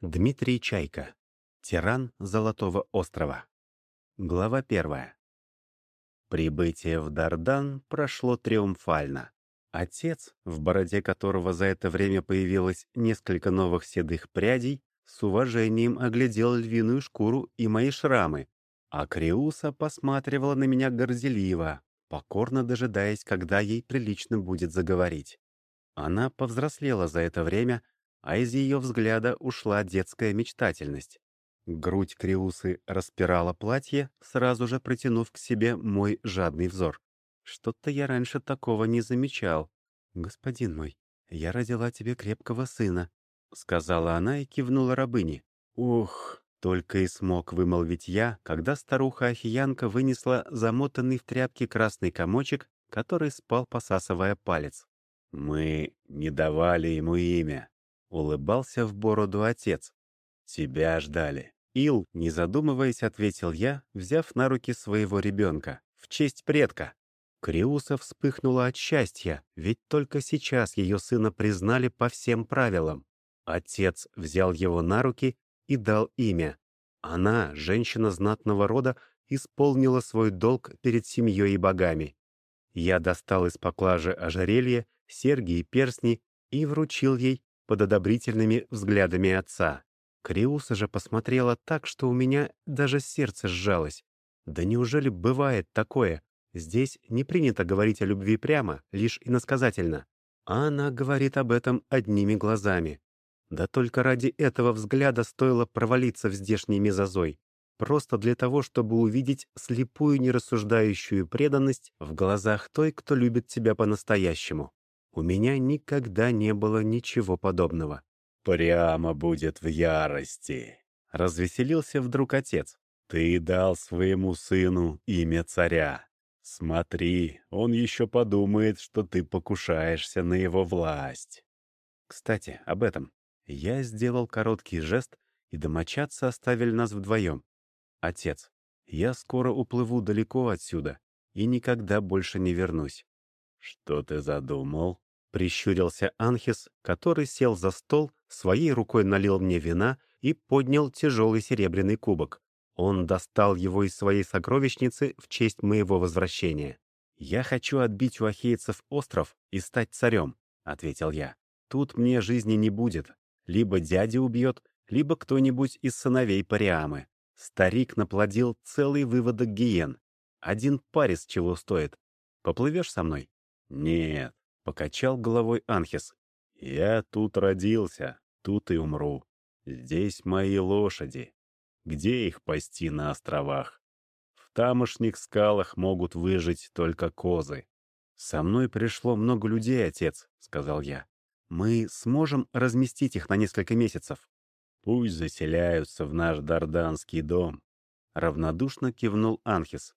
Дмитрий Чайка. Тиран Золотого острова. Глава первая. Прибытие в Дардан прошло триумфально. Отец, в бороде которого за это время появилось несколько новых седых прядей, с уважением оглядел львиную шкуру и мои шрамы, а Криуса посматривала на меня горделиво, покорно дожидаясь, когда ей прилично будет заговорить. Она повзрослела за это время, а из ее взгляда ушла детская мечтательность. Грудь Криусы распирала платье, сразу же притянув к себе мой жадный взор. Что-то я раньше такого не замечал. «Господин мой, я родила тебе крепкого сына», — сказала она и кивнула рабыне. «Ух!» — только и смог вымолвить я, когда старуха-ахиянка вынесла замотанный в тряпки красный комочек, который спал, посасывая палец. «Мы не давали ему имя», Улыбался в бороду отец. «Тебя ждали». «Ил», не задумываясь, ответил я, взяв на руки своего ребенка. «В честь предка». Криуса вспыхнула от счастья, ведь только сейчас ее сына признали по всем правилам. Отец взял его на руки и дал имя. Она, женщина знатного рода, исполнила свой долг перед семьей и богами. Я достал из поклажи ожерелье, серьги и перстни и вручил ей, под одобрительными взглядами отца. Криуса же посмотрела так, что у меня даже сердце сжалось. Да неужели бывает такое? Здесь не принято говорить о любви прямо, лишь иносказательно. А она говорит об этом одними глазами. Да только ради этого взгляда стоило провалиться в здешний мезозой. Просто для того, чтобы увидеть слепую нерассуждающую преданность в глазах той, кто любит тебя по-настоящему. У меня никогда не было ничего подобного. «Прямо будет в ярости», — развеселился вдруг отец. «Ты дал своему сыну имя царя. Смотри, он еще подумает, что ты покушаешься на его власть». Кстати, об этом. Я сделал короткий жест, и домочадцы оставили нас вдвоем. Отец, я скоро уплыву далеко отсюда и никогда больше не вернусь. «Что ты задумал?» Прищурился Анхис, который сел за стол, своей рукой налил мне вина и поднял тяжелый серебряный кубок. Он достал его из своей сокровищницы в честь моего возвращения. «Я хочу отбить у ахейцев остров и стать царем», — ответил я. «Тут мне жизни не будет. Либо дядя убьет, либо кто-нибудь из сыновей Париамы. Старик наплодил целый выводок гиен. Один парис чего стоит. Поплывешь со мной?» «Нет», Покачал головой Анхис. «Я тут родился, тут и умру. Здесь мои лошади. Где их пасти на островах? В тамошних скалах могут выжить только козы». «Со мной пришло много людей, отец», — сказал я. «Мы сможем разместить их на несколько месяцев?» «Пусть заселяются в наш дарданский дом», — равнодушно кивнул Анхис.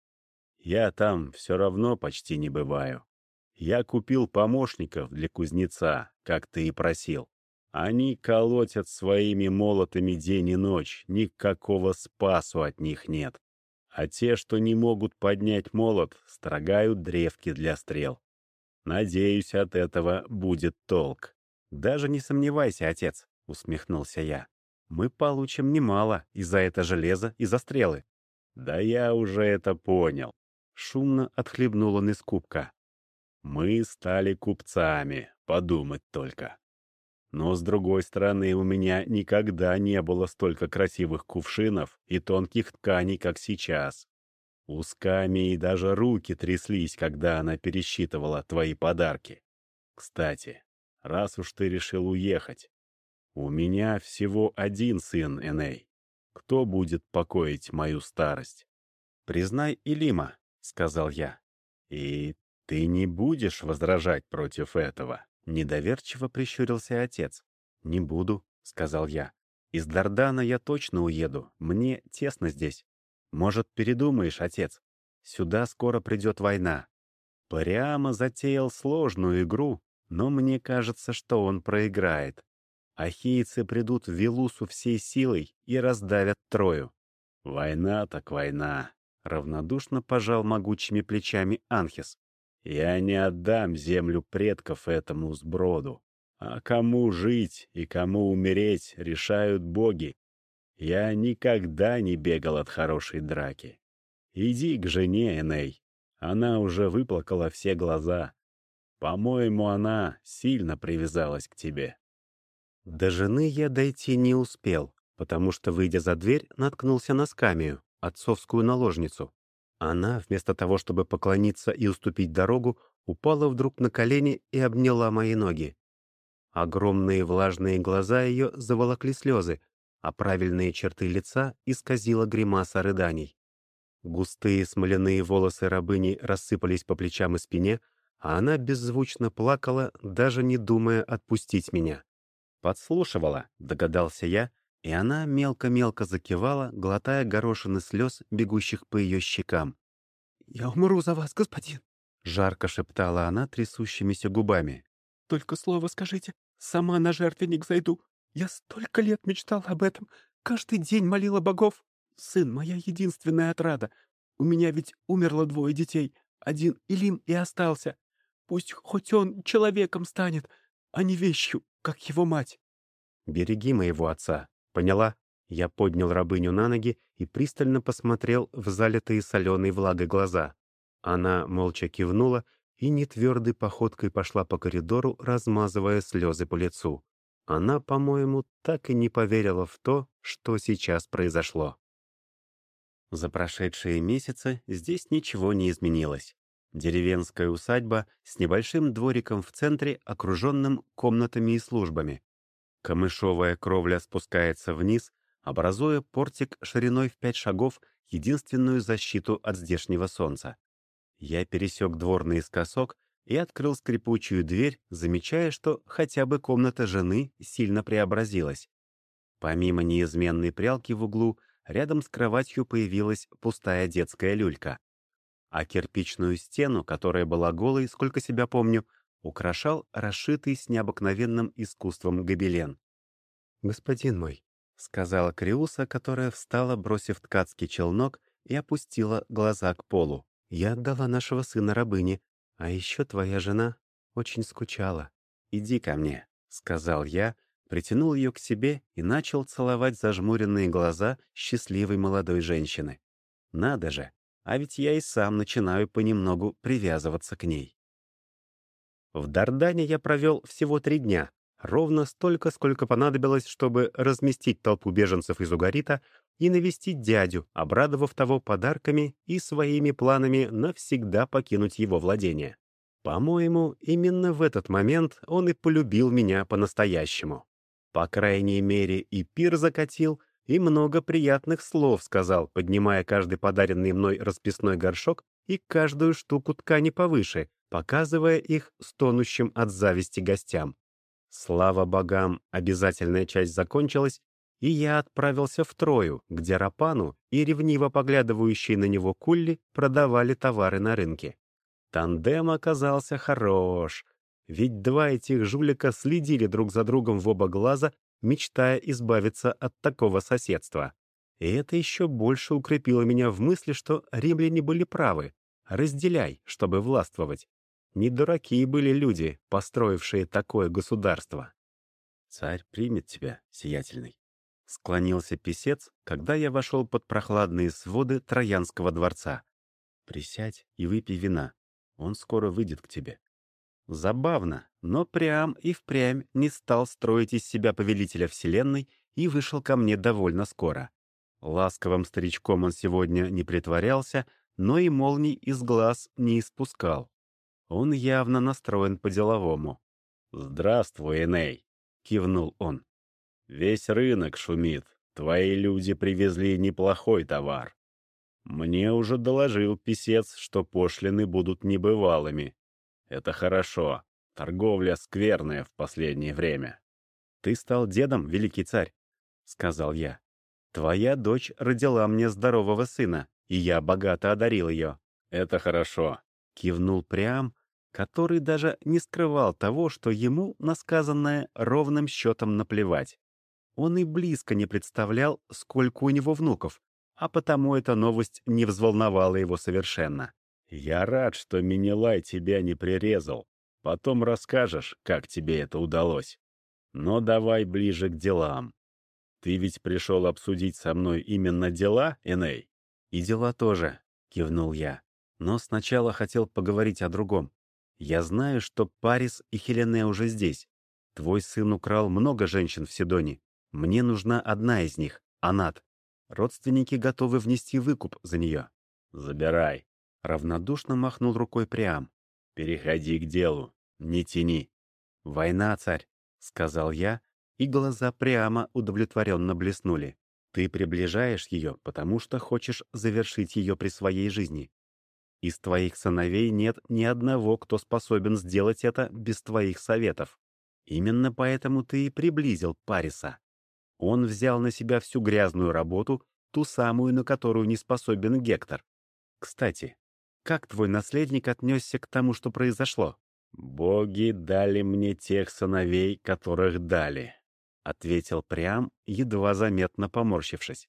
«Я там все равно почти не бываю. Я купил помощников для кузнеца, как ты и просил. Они колотят своими молотами день и ночь, никакого спасу от них нет. А те, что не могут поднять молот, строгают древки для стрел. Надеюсь, от этого будет толк. «Даже не сомневайся, отец», — усмехнулся я. «Мы получим немало и за это железо, и за стрелы». «Да я уже это понял». Шумно отхлебнул он из кубка. Мы стали купцами, подумать только. Но, с другой стороны, у меня никогда не было столько красивых кувшинов и тонких тканей, как сейчас. У Сками даже руки тряслись, когда она пересчитывала твои подарки. Кстати, раз уж ты решил уехать, у меня всего один сын, Эней. Кто будет покоить мою старость? «Признай Илима», — сказал я. «И «Ты не будешь возражать против этого?» Недоверчиво прищурился отец. «Не буду», — сказал я. «Из Дардана я точно уеду. Мне тесно здесь. Может, передумаешь, отец? Сюда скоро придет война». Прямо затеял сложную игру, но мне кажется, что он проиграет. Ахийцы придут в Вилусу всей силой и раздавят Трою. «Война так война», — равнодушно пожал могучими плечами Анхис. Я не отдам землю предков этому сброду. А кому жить и кому умереть, решают боги. Я никогда не бегал от хорошей драки. Иди к жене, Эней. Она уже выплакала все глаза. По-моему, она сильно привязалась к тебе. До жены я дойти не успел, потому что, выйдя за дверь, наткнулся на скамию, отцовскую наложницу. Она, вместо того, чтобы поклониться и уступить дорогу, упала вдруг на колени и обняла мои ноги. Огромные влажные глаза ее заволокли слезы, а правильные черты лица исказила гримаса рыданий. Густые смоляные волосы рабыни рассыпались по плечам и спине, а она беззвучно плакала, даже не думая отпустить меня. Подслушивала, догадался я, и она мелко-мелко закивала, глотая горошины слез, бегущих по ее щекам. «Я умру за вас, господин!» — жарко шептала она трясущимися губами. «Только слово скажите, сама на жертвенник зайду. Я столько лет мечтал об этом, каждый день молила богов. Сын — моя единственная отрада. У меня ведь умерло двое детей, один Илим и остался. Пусть хоть он человеком станет, а не вещью, как его мать». «Береги моего отца», Поняла? Я поднял рабыню на ноги и пристально посмотрел в залитые соленой влагой глаза. Она молча кивнула и нетвердой походкой пошла по коридору, размазывая слезы по лицу. Она, по-моему, так и не поверила в то, что сейчас произошло. За прошедшие месяцы здесь ничего не изменилось. Деревенская усадьба с небольшим двориком в центре, окруженным комнатами и службами. Камышовая кровля спускается вниз, образуя портик шириной в пять шагов, единственную защиту от здешнего солнца. Я пересек двор наискосок и открыл скрипучую дверь, замечая, что хотя бы комната жены сильно преобразилась. Помимо неизменной прялки в углу, рядом с кроватью появилась пустая детская люлька. А кирпичную стену, которая была голой, сколько себя помню, украшал расшитый с необыкновенным искусством гобелен. «Господин мой», — сказала Криуса, которая встала, бросив ткацкий челнок, и опустила глаза к полу. «Я отдала нашего сына рабыне, а еще твоя жена очень скучала. Иди ко мне», — сказал я, притянул ее к себе и начал целовать зажмуренные глаза счастливой молодой женщины. «Надо же, а ведь я и сам начинаю понемногу привязываться к ней». В Дардане я провел всего три дня, ровно столько, сколько понадобилось, чтобы разместить толпу беженцев из Угарита и навестить дядю, обрадовав того подарками и своими планами навсегда покинуть его владение. По-моему, именно в этот момент он и полюбил меня по-настоящему. По крайней мере, и пир закатил, и много приятных слов сказал, поднимая каждый подаренный мной расписной горшок и каждую штуку ткани повыше, показывая их стонущим от зависти гостям. Слава богам, обязательная часть закончилась, и я отправился в Трою, где Рапану и ревниво поглядывающие на него Кулли продавали товары на рынке. Тандем оказался хорош, ведь два этих жулика следили друг за другом в оба глаза, мечтая избавиться от такого соседства. И это еще больше укрепило меня в мысли, что римляне были правы. Разделяй, чтобы властвовать. Не дураки были люди, построившие такое государство. «Царь примет тебя, сиятельный», — склонился писец, когда я вошел под прохладные своды Троянского дворца. «Присядь и выпей вина. Он скоро выйдет к тебе». Забавно, но прям и впрямь не стал строить из себя повелителя Вселенной и вышел ко мне довольно скоро. Ласковым старичком он сегодня не притворялся, но и молний из глаз не испускал. Он явно настроен по-деловому. «Здравствуй, Эней!» — кивнул он. «Весь рынок шумит. Твои люди привезли неплохой товар. Мне уже доложил писец, что пошлины будут небывалыми. Это хорошо. Торговля скверная в последнее время. Ты стал дедом, великий царь, — сказал я. Твоя дочь родила мне здорового сына, и я богато одарил ее. Это хорошо, — кивнул Прям, который даже не скрывал того, что ему на сказанное ровным счетом наплевать. Он и близко не представлял, сколько у него внуков, а потому эта новость не взволновала его совершенно. «Я рад, что Минилай тебя не прирезал», Потом расскажешь, как тебе это удалось. Но давай ближе к делам. Ты ведь пришел обсудить со мной именно дела, Эней? И дела тоже, кивнул я. Но сначала хотел поговорить о другом. Я знаю, что Парис и Хелене уже здесь. Твой сын украл много женщин в Сидоне. Мне нужна одна из них, Анат. Родственники готовы внести выкуп за нее. Забирай. Равнодушно махнул рукой Приам. Переходи к делу, не тяни. «Война, царь», — сказал я, и глаза прямо удовлетворенно блеснули. «Ты приближаешь ее, потому что хочешь завершить ее при своей жизни. Из твоих сыновей нет ни одного, кто способен сделать это без твоих советов. Именно поэтому ты и приблизил Париса. Он взял на себя всю грязную работу, ту самую, на которую не способен Гектор. Кстати, как твой наследник отнесся к тому, что произошло? «Боги дали мне тех сыновей, которых дали», — ответил Прям, едва заметно поморщившись.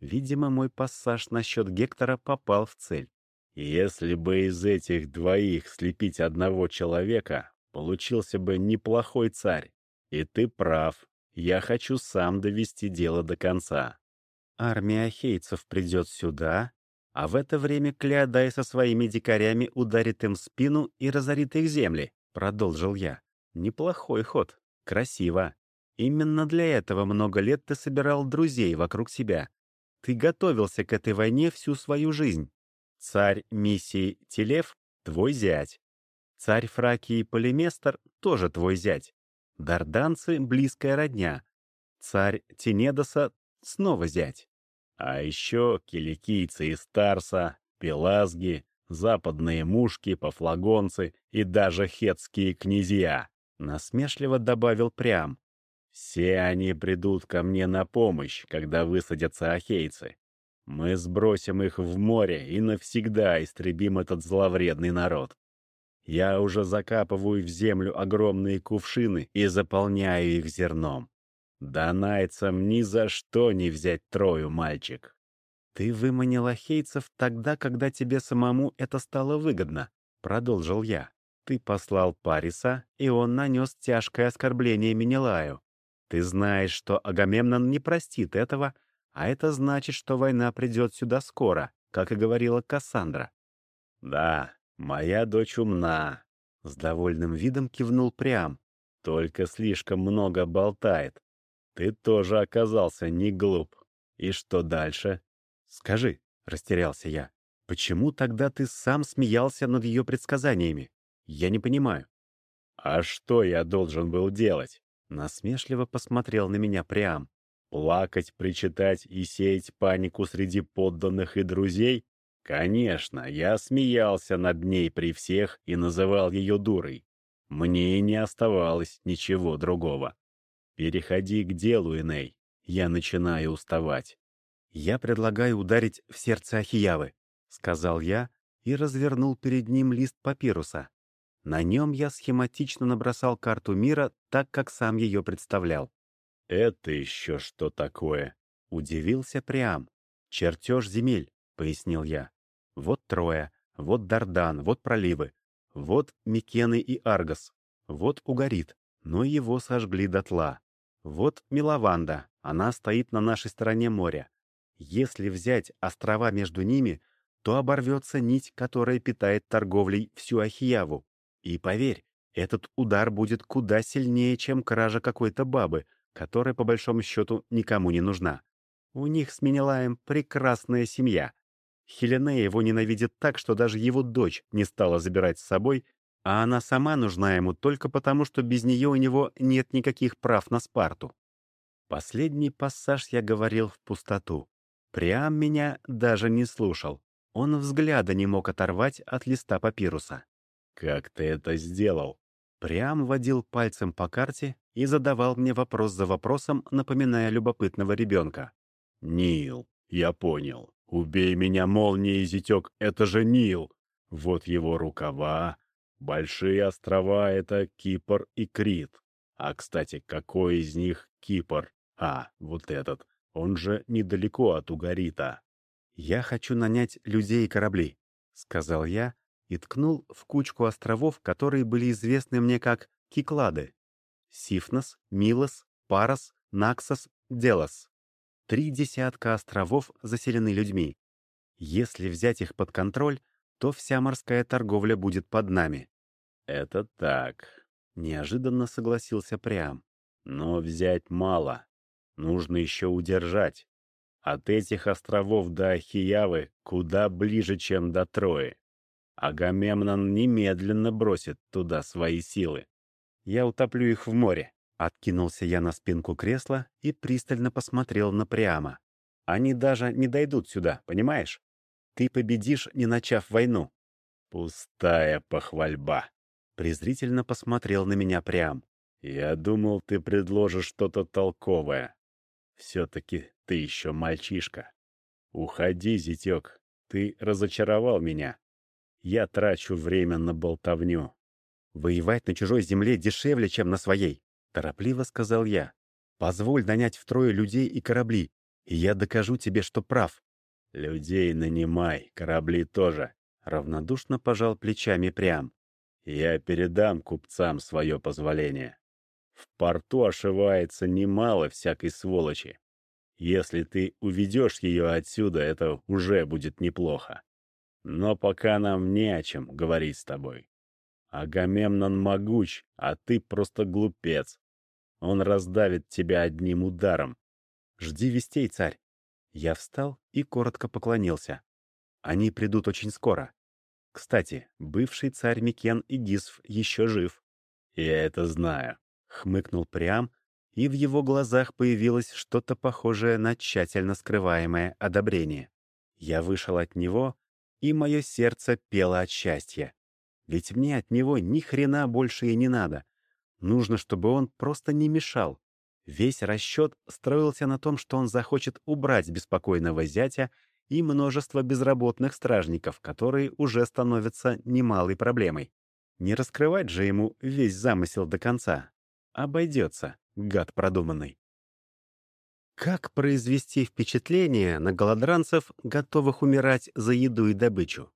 Видимо, мой пассаж насчет Гектора попал в цель. «Если бы из этих двоих слепить одного человека, получился бы неплохой царь. И ты прав, я хочу сам довести дело до конца». Армия ахейцев придет сюда, а в это время Клеодай со своими дикарями ударит им в спину и разорит их земли, продолжил я. Неплохой ход. Красиво. Именно для этого много лет ты собирал друзей вокруг себя. Ты готовился к этой войне всю свою жизнь. Царь миссии Телев — твой зять. Царь Фракии Полиместр — тоже твой зять. Дарданцы — близкая родня. Царь Тенедоса — снова зять. А еще киликийцы из Тарса, пелазги, западные мушки, пофлагонцы и даже хетские князья, насмешливо добавил прям. Все они придут ко мне на помощь, когда высадятся ахейцы. Мы сбросим их в море и навсегда истребим этот зловредный народ. Я уже закапываю в землю огромные кувшины и заполняю их зерном. Донайцам ни за что не взять Трою, мальчик. Ты выманил ахейцев тогда, когда тебе самому это стало выгодно, продолжил я. Ты послал Париса, и он нанес тяжкое оскорбление Менелаю. Ты знаешь, что Агамемнон не простит этого, а это значит, что война придет сюда скоро, как и говорила Кассандра. Да, моя дочь умна, с довольным видом кивнул Прям. Только слишком много болтает. Ты тоже оказался не глуп. И что дальше? Скажи, растерялся я, почему тогда ты сам смеялся над ее предсказаниями? Я не понимаю. А что я должен был делать? Насмешливо посмотрел на меня Приам. Плакать, причитать и сеять панику среди подданных и друзей? Конечно, я смеялся над ней при всех и называл ее дурой. Мне не оставалось ничего другого. «Переходи к делу, Эней. Я начинаю уставать». «Я предлагаю ударить в сердце Ахиявы», — сказал я и развернул перед ним лист папируса. На нем я схематично набросал карту мира так, как сам ее представлял. «Это еще что такое?» — удивился Приам. «Чертеж земель», — пояснил я. «Вот Троя, вот Дардан, вот проливы, вот Микены и Аргос, вот Угарит, но его сожгли дотла. Вот Милаванда, она стоит на нашей стороне моря. Если взять острова между ними, то оборвется нить, которая питает торговлей всю Ахияву. И поверь, этот удар будет куда сильнее, чем кража какой-то бабы, которая, по большому счету, никому не нужна. У них с Менелаем прекрасная семья. Хелене его ненавидит так, что даже его дочь не стала забирать с собой а она сама нужна ему только потому, что без нее у него нет никаких прав на Спарту. Последний пассаж я говорил в пустоту. Прям меня даже не слушал. Он взгляда не мог оторвать от листа папируса. «Как ты это сделал?» Прям водил пальцем по карте и задавал мне вопрос за вопросом, напоминая любопытного ребенка. «Нил, я понял. Убей меня, молнией, зятек, это же Нил. Вот его рукава, Большие острова — это Кипр и Крит. А, кстати, какой из них Кипр? А, вот этот. Он же недалеко от Угарита. «Я хочу нанять людей и корабли», — сказал я, и ткнул в кучку островов, которые были известны мне как Киклады. Сифнос, Милос, Парос, Наксос, Делос. Три десятка островов заселены людьми. Если взять их под контроль, то вся морская торговля будет под нами. «Это так», — неожиданно согласился Прям. «Но взять мало. Нужно еще удержать. От этих островов до Ахиявы куда ближе, чем до Трои. Агамемнон немедленно бросит туда свои силы. Я утоплю их в море. Откинулся я на спинку кресла и пристально посмотрел на Приама. Они даже не дойдут сюда, понимаешь? Ты победишь, не начав войну. Пустая похвальба. Презрительно посмотрел на меня Приам. Я думал, ты предложишь что-то толковое. Все-таки ты еще мальчишка. Уходи, зятек. Ты разочаровал меня. Я трачу время на болтовню. Воевать на чужой земле дешевле, чем на своей. Торопливо сказал я. Позволь нанять втрое людей и корабли, и я докажу тебе, что прав. Людей нанимай, корабли тоже. Равнодушно пожал плечами прям. Я передам купцам свое позволение. В порту ошивается немало всякой сволочи. Если ты уведешь ее отсюда, это уже будет неплохо. Но пока нам не о чем говорить с тобой. Агамемнон могуч, а ты просто глупец. Он раздавит тебя одним ударом. Жди вестей, царь. Я встал и коротко поклонился. Они придут очень скоро. Кстати, бывший царь Микен и Гисф еще жив. Я это знаю, хмыкнул Прям, и в его глазах появилось что-то похожее на тщательно скрываемое одобрение. Я вышел от него, и мое сердце пело от счастья. Ведь мне от него ни хрена больше и не надо. Нужно, чтобы он просто не мешал. Весь расчет строился на том, что он захочет убрать беспокойного зятя и множество безработных стражников, которые уже становятся немалой проблемой. Не раскрывать же ему весь замысел до конца. Обойдется, гад продуманный. Как произвести впечатление на голодранцев, готовых умирать за еду и добычу?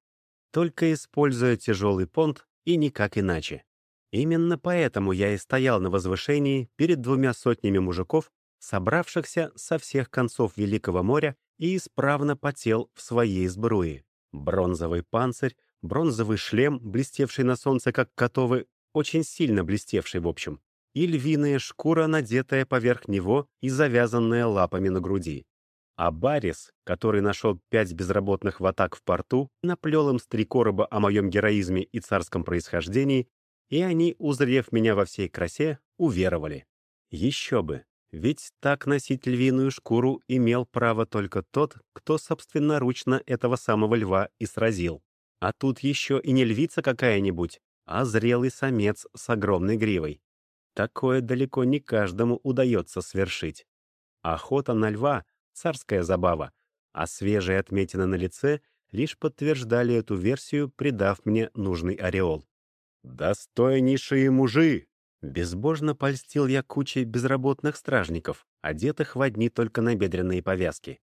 Только используя тяжелый понт и никак иначе. Именно поэтому я и стоял на возвышении перед двумя сотнями мужиков, собравшихся со всех концов Великого моря и исправно потел в своей сбруе. Бронзовый панцирь, бронзовый шлем, блестевший на солнце как котовы, очень сильно блестевший в общем, и львиная шкура, надетая поверх него и завязанная лапами на груди. А Барис, который нашел пять безработных в атак в порту, наплел им с три короба о моем героизме и царском происхождении, и они, узрев меня во всей красе, уверовали. Еще бы, ведь так носить львиную шкуру имел право только тот, кто собственноручно этого самого льва и сразил. А тут еще и не львица какая-нибудь, а зрелый самец с огромной гривой. Такое далеко не каждому удается свершить. Охота на льва — царская забава, а свежие отметины на лице лишь подтверждали эту версию, придав мне нужный ореол. «Достойнейшие мужи!» Безбожно польстил я кучей безработных стражников, одетых в одни только набедренные повязки.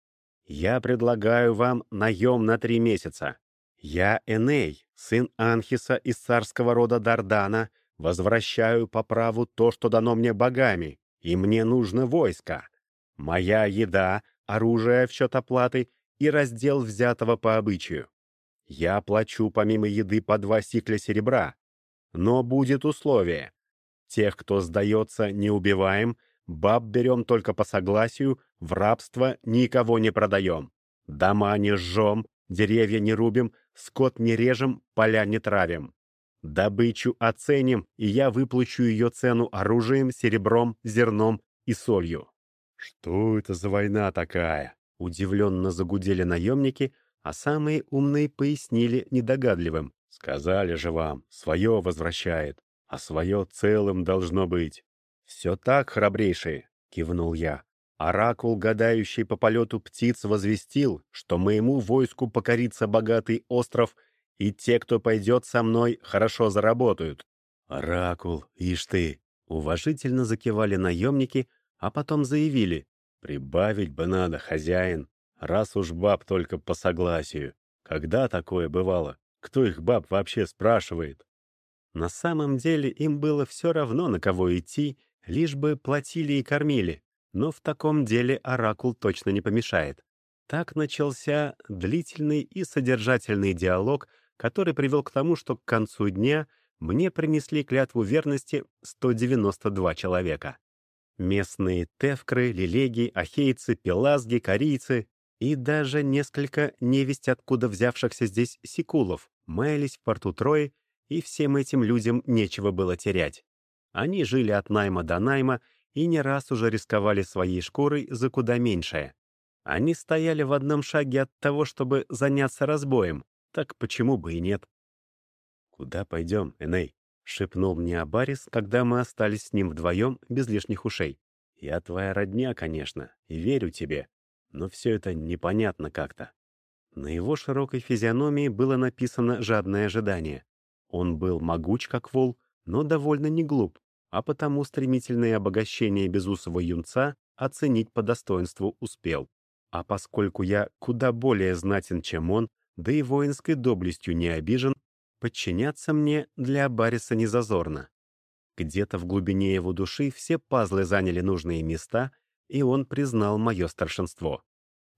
«Я предлагаю вам наем на три месяца. Я Эней, сын Анхиса из царского рода Дардана, Возвращаю по праву то, что дано мне богами, и мне нужно войско. Моя еда, оружие в счет оплаты и раздел взятого по обычаю. Я плачу помимо еды по два сикля серебра. Но будет условие. Тех, кто сдается, не убиваем, баб берем только по согласию, в рабство никого не продаем. Дома не жжем, деревья не рубим, скот не режем, поля не травим. Добычу оценим, и я выплачу ее цену оружием, серебром, зерном и солью. «Что это за война такая?» Удивленно загудели наемники, а самые умные пояснили недогадливым. «Сказали же вам, свое возвращает, а свое целым должно быть». «Все так, храбрейшие», — кивнул я. Оракул, гадающий по полету птиц, возвестил, что моему войску покорится богатый остров — и те, кто пойдет со мной, хорошо заработают». «Оракул, ишь ты!» Уважительно закивали наемники, а потом заявили. «Прибавить бы надо, хозяин, раз уж баб только по согласию. Когда такое бывало? Кто их баб вообще спрашивает? На самом деле им было все равно, на кого идти, лишь бы платили и кормили. Но в таком деле оракул точно не помешает. Так начался длительный и содержательный диалог, который привел к тому, что к концу дня мне принесли клятву верности 192 человека. Местные тевкры, лилеги, ахейцы, пелазги, корейцы и даже несколько невесть откуда взявшихся здесь секулов маялись в порту Трои, и всем этим людям нечего было терять. Они жили от найма до найма и не раз уже рисковали своей шкурой за куда меньшее. Они стояли в одном шаге от того, чтобы заняться разбоем, так почему бы и нет? «Куда пойдем, Эней?» — шепнул мне Абарис, когда мы остались с ним вдвоем без лишних ушей. «Я твоя родня, конечно, и верю тебе, но все это непонятно как-то». На его широкой физиономии было написано жадное ожидание. Он был могуч, как вол, но довольно не глуп, а потому стремительное обогащение безусого юнца оценить по достоинству успел. А поскольку я куда более знатен, чем он, да и воинской доблестью не обижен, подчиняться мне для Бариса не зазорно. Где-то в глубине его души все пазлы заняли нужные места, и он признал мое старшинство.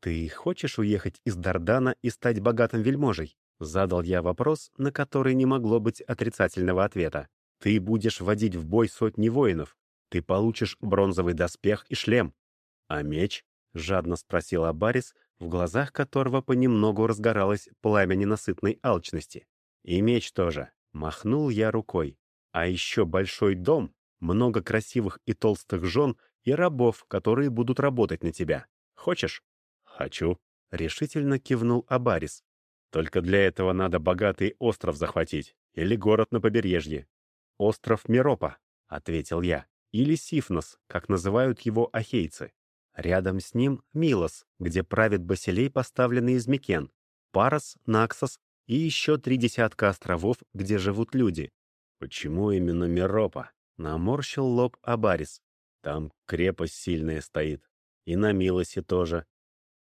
«Ты хочешь уехать из Дардана и стать богатым вельможей?» Задал я вопрос, на который не могло быть отрицательного ответа. «Ты будешь водить в бой сотни воинов. Ты получишь бронзовый доспех и шлем. А меч?» — жадно спросил Абарис, в глазах которого понемногу разгоралось пламя ненасытной алчности. «И меч тоже», — махнул я рукой. «А еще большой дом, много красивых и толстых жен и рабов, которые будут работать на тебя. Хочешь?» «Хочу», — решительно кивнул Абарис. Только для этого надо богатый остров захватить или город на побережье. «Остров Миропа», — ответил я, или Сифнос, как называют его ахейцы. Рядом с ним Милос, где правит Басилей, поставленный из Микен, Парос, Наксос и еще три десятка островов, где живут люди. «Почему именно Миропа?» — наморщил лоб Абарис. «Там крепость сильная стоит. И на Милосе тоже».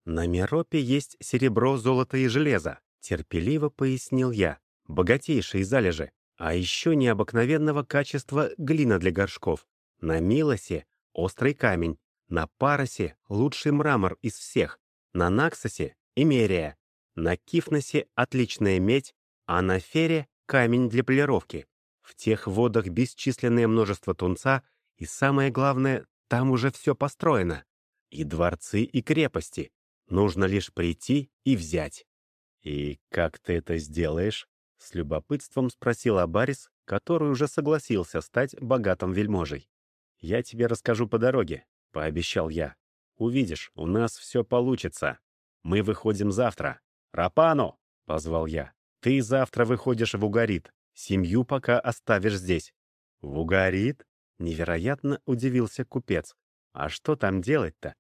«На Миропе есть серебро, золото и железо», Терпеливо пояснил я. Богатейшие залежи. А еще необыкновенного качества глина для горшков. На Милосе — острый камень. На Паросе — лучший мрамор из всех. На Наксосе — Эмерия. На Кифносе — отличная медь. А на Фере — камень для полировки. В тех водах бесчисленное множество тунца. И самое главное, там уже все построено. И дворцы, и крепости. Нужно лишь прийти и взять. «И как ты это сделаешь?» — с любопытством спросил Абарис, который уже согласился стать богатым вельможей. «Я тебе расскажу по дороге», — пообещал я. «Увидишь, у нас все получится. Мы выходим завтра. Рапану!» — позвал я. «Ты завтра выходишь в Угарит. Семью пока оставишь здесь». «В Угарит?» — невероятно удивился купец. «А что там делать-то?»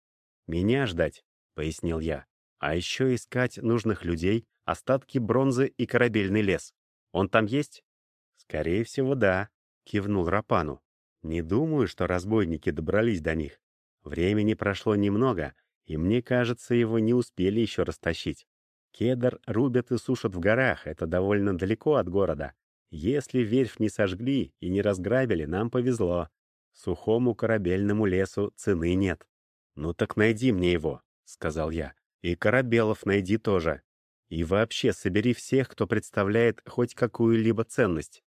«Меня ждать», — пояснил я. «А еще искать нужных людей, остатки бронзы и корабельный лес. Он там есть?» «Скорее всего, да», — кивнул Рапану. «Не думаю, что разбойники добрались до них. Времени прошло немного, и мне кажется, его не успели еще растащить. Кедр рубят и сушат в горах, это довольно далеко от города. Если верфь не сожгли и не разграбили, нам повезло. Сухому корабельному лесу цены нет. «Ну так найди мне его», — сказал я. «И корабелов найди тоже. И вообще собери всех, кто представляет хоть какую-либо ценность.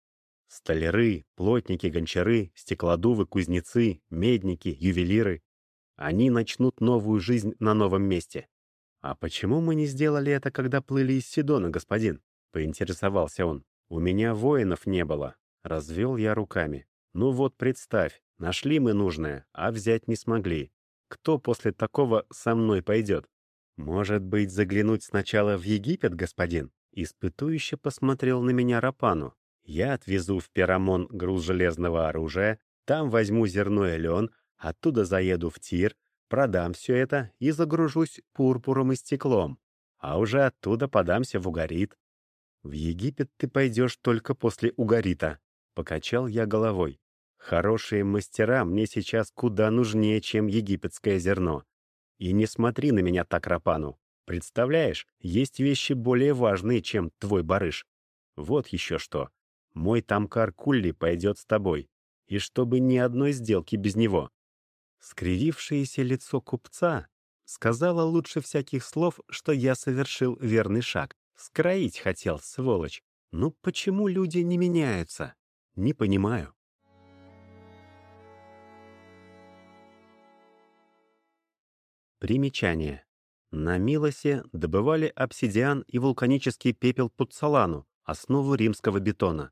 Столяры, плотники, гончары, стеклодувы, кузнецы, медники, ювелиры. Они начнут новую жизнь на новом месте. «А почему мы не сделали это, когда плыли из Сидона, господин?» — поинтересовался он. «У меня воинов не было». Развел я руками. «Ну вот представь, нашли мы нужное, а взять не смогли. Кто после такого со мной пойдет?» «Может быть, заглянуть сначала в Египет, господин?» Испытующе посмотрел на меня Рапану. «Я отвезу в Пирамон груз железного оружия, там возьму зерно и лен, оттуда заеду в Тир, продам все это и загружусь пурпуром и стеклом, а уже оттуда подамся в Угарит». «В Египет ты пойдешь только после Угарита», — покачал я головой. «Хорошие мастера мне сейчас куда нужнее, чем египетское зерно. И не смотри на меня так, Рапану. Представляешь, есть вещи более важные, чем твой барыш. Вот еще что. Мой тамкар Кулли пойдет с тобой. И чтобы ни одной сделки без него. Скривившееся лицо купца сказала лучше всяких слов, что я совершил верный шаг. Скроить хотел, сволочь. Ну почему люди не меняются? Не понимаю. Примечание. На Милосе добывали обсидиан и вулканический пепел Пуцалану, основу римского бетона.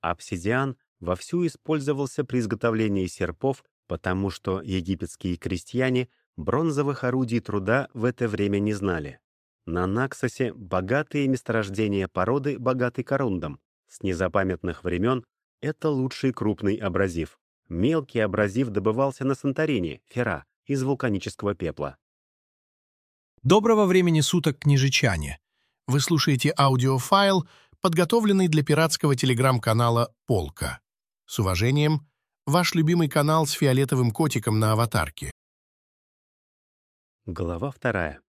Обсидиан вовсю использовался при изготовлении серпов, потому что египетские крестьяне бронзовых орудий труда в это время не знали. На Наксосе богатые месторождения породы богаты корундом. С незапамятных времен это лучший крупный абразив. Мелкий абразив добывался на Санторини, Фера, из вулканического пепла. Доброго времени суток, княжичане! Вы слушаете аудиофайл, подготовленный для пиратского телеграм-канала «Полка». С уважением, ваш любимый канал с фиолетовым котиком на аватарке. Глава вторая.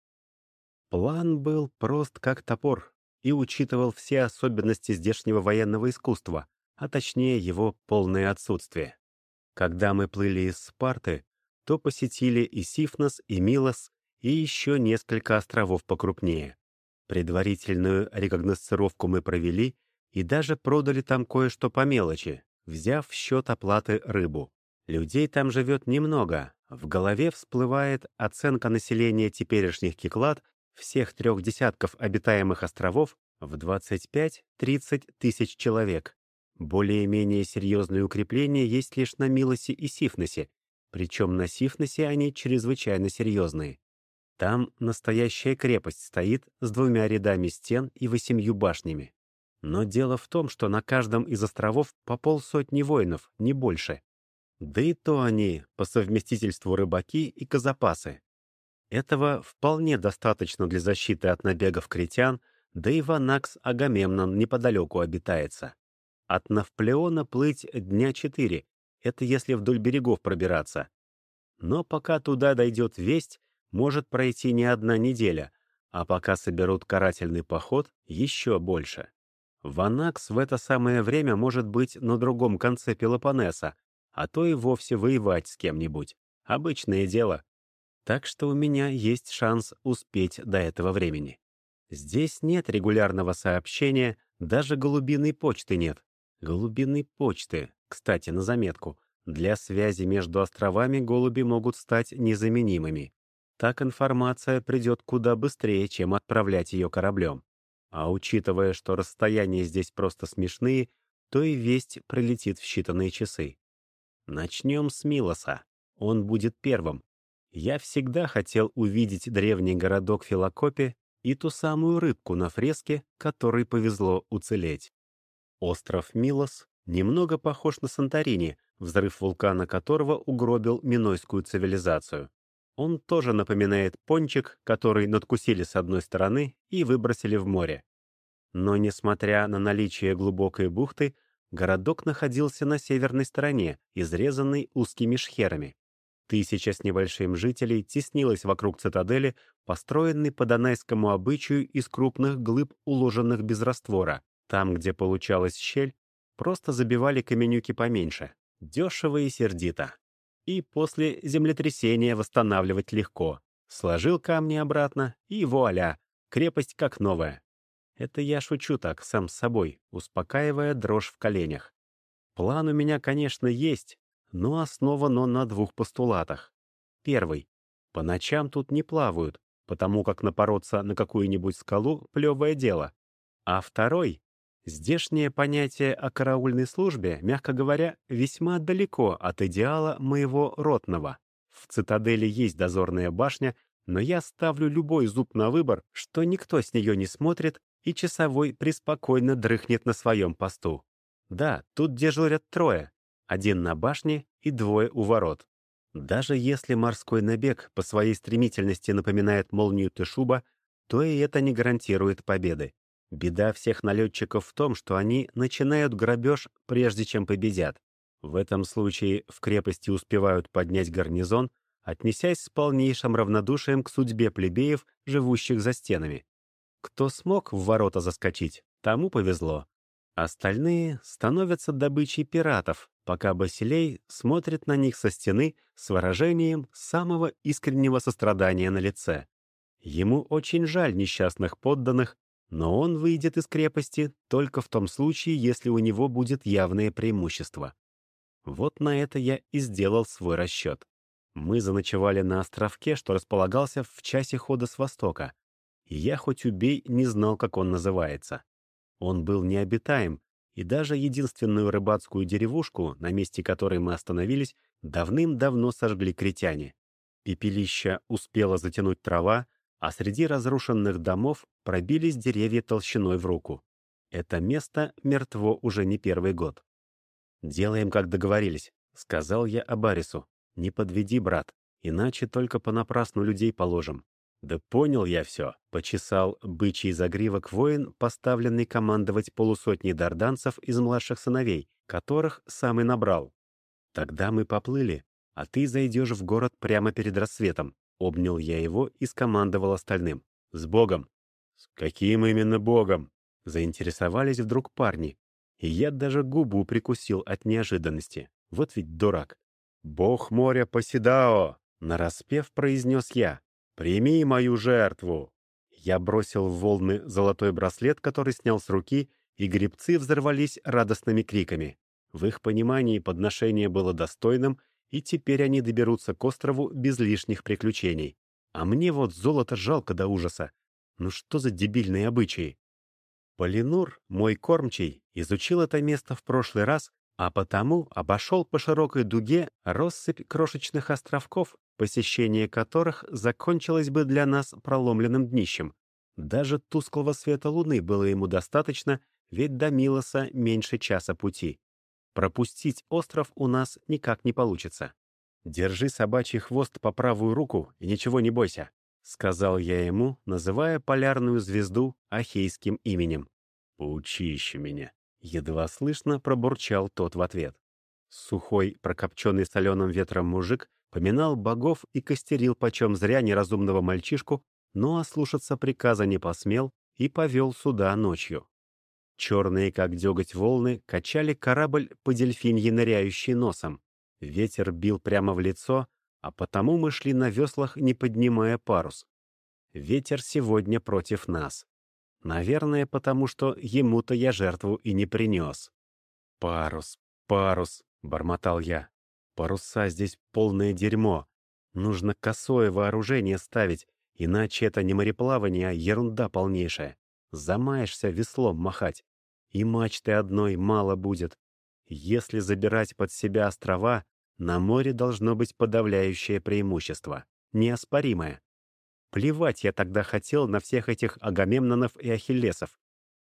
План был прост как топор и учитывал все особенности здешнего военного искусства, а точнее его полное отсутствие. Когда мы плыли из Спарты, то посетили и Сифнос, и Милос, и еще несколько островов покрупнее. Предварительную рекогносцировку мы провели и даже продали там кое-что по мелочи, взяв в счет оплаты рыбу. Людей там живет немного. В голове всплывает оценка населения теперешних Киклад, всех трех десятков обитаемых островов, в 25-30 тысяч человек. Более-менее серьезные укрепления есть лишь на Милосе и Сифносе, причем на Сифносе они чрезвычайно серьезные. Там настоящая крепость стоит с двумя рядами стен и восемью башнями. Но дело в том, что на каждом из островов по полсотни воинов, не больше. Да и то они по совместительству рыбаки и казапасы. Этого вполне достаточно для защиты от набегов критян, да и Ванакс Агамемнон неподалеку обитается. От Навплеона плыть дня четыре, это если вдоль берегов пробираться. Но пока туда дойдет весть, может пройти не одна неделя, а пока соберут карательный поход, еще больше. Ванакс в это самое время может быть на другом конце Пелопоннеса, а то и вовсе воевать с кем-нибудь. Обычное дело. Так что у меня есть шанс успеть до этого времени. Здесь нет регулярного сообщения, даже голубиной почты нет. Голубиной почты, кстати, на заметку. Для связи между островами голуби могут стать незаменимыми. Так информация придет куда быстрее, чем отправлять ее кораблем. А учитывая, что расстояния здесь просто смешные, то и весть пролетит в считанные часы. Начнем с Милоса. Он будет первым. Я всегда хотел увидеть древний городок Филокопе и ту самую рыбку на фреске, которой повезло уцелеть. Остров Милос немного похож на Санторини, взрыв вулкана которого угробил Минойскую цивилизацию. Он тоже напоминает пончик, который надкусили с одной стороны и выбросили в море. Но, несмотря на наличие глубокой бухты, городок находился на северной стороне, изрезанный узкими шхерами. Тысяча с небольшим жителей теснилась вокруг цитадели, построенной по донайскому обычаю из крупных глыб, уложенных без раствора. Там, где получалась щель, просто забивали каменюки поменьше. Дешево и сердито. И после землетрясения восстанавливать легко. Сложил камни обратно, и вуаля, крепость как новая. Это я шучу так, сам с собой, успокаивая дрожь в коленях. План у меня, конечно, есть, но основан он на двух постулатах. Первый. По ночам тут не плавают, потому как напороться на какую-нибудь скалу — плевое дело. А второй Здешнее понятие о караульной службе, мягко говоря, весьма далеко от идеала моего ротного. В цитадели есть дозорная башня, но я ставлю любой зуб на выбор, что никто с нее не смотрит, и часовой преспокойно дрыхнет на своем посту. Да, тут дежурят трое, один на башне и двое у ворот. Даже если морской набег по своей стремительности напоминает молнию Тышуба, то и это не гарантирует победы. Беда всех налетчиков в том, что они начинают грабеж, прежде чем победят. В этом случае в крепости успевают поднять гарнизон, отнесясь с полнейшим равнодушием к судьбе плебеев, живущих за стенами. Кто смог в ворота заскочить, тому повезло. Остальные становятся добычей пиратов, пока Басилей смотрит на них со стены с выражением самого искреннего сострадания на лице. Ему очень жаль несчастных подданных, но он выйдет из крепости только в том случае, если у него будет явное преимущество. Вот на это я и сделал свой расчет. Мы заночевали на островке, что располагался в часе хода с востока. И я хоть убей не знал, как он называется. Он был необитаем, и даже единственную рыбацкую деревушку, на месте которой мы остановились, давным-давно сожгли критяне. Пепелища успела затянуть трава, а среди разрушенных домов пробились деревья толщиной в руку. Это место мертво уже не первый год. «Делаем, как договорились», — сказал я Абарису. «Не подведи, брат, иначе только понапрасну людей положим». «Да понял я все», — почесал бычий загривок воин, поставленный командовать полусотней дарданцев из младших сыновей, которых сам и набрал. «Тогда мы поплыли, а ты зайдешь в город прямо перед рассветом», — обнял я его и скомандовал остальным. «С Богом!» «С каким именно Богом?» — заинтересовались вдруг парни. И я даже губу прикусил от неожиданности. Вот ведь дурак. «Бог моря Поседао!» — нараспев произнес я. «Прими мою жертву!» Я бросил в волны золотой браслет, который снял с руки, и грибцы взорвались радостными криками. В их понимании подношение было достойным, и теперь они доберутся к острову без лишних приключений. А мне вот золото жалко до ужаса. Ну что за дебильные обычаи? Полинур, мой кормчий, изучил это место в прошлый раз, а потому обошел по широкой дуге россыпь крошечных островков, посещение которых закончилось бы для нас проломленным днищем. Даже тусклого света луны было ему достаточно, ведь до Милоса меньше часа пути. Пропустить остров у нас никак не получится. «Держи собачий хвост по правую руку и ничего не бойся», — сказал я ему, называя полярную звезду ахейским именем. «Поучи меня», — едва слышно пробурчал тот в ответ. Сухой, прокопченный соленым ветром мужик поминал богов и костерил почем зря неразумного мальчишку, но ослушаться приказа не посмел и повел сюда ночью. Черные, как деготь волны, качали корабль по дельфинье ныряющий носом. Ветер бил прямо в лицо, а потому мы шли на веслах, не поднимая парус. Ветер сегодня против нас. Наверное, потому что ему-то я жертву и не принес. «Парус, парус», — бормотал я. Паруса здесь полное дерьмо. Нужно косое вооружение ставить, иначе это не мореплавание, а ерунда полнейшая. Замаешься веслом махать. И мачты одной мало будет. Если забирать под себя острова, на море должно быть подавляющее преимущество. Неоспоримое. Плевать я тогда хотел на всех этих Агамемнонов и Ахиллесов.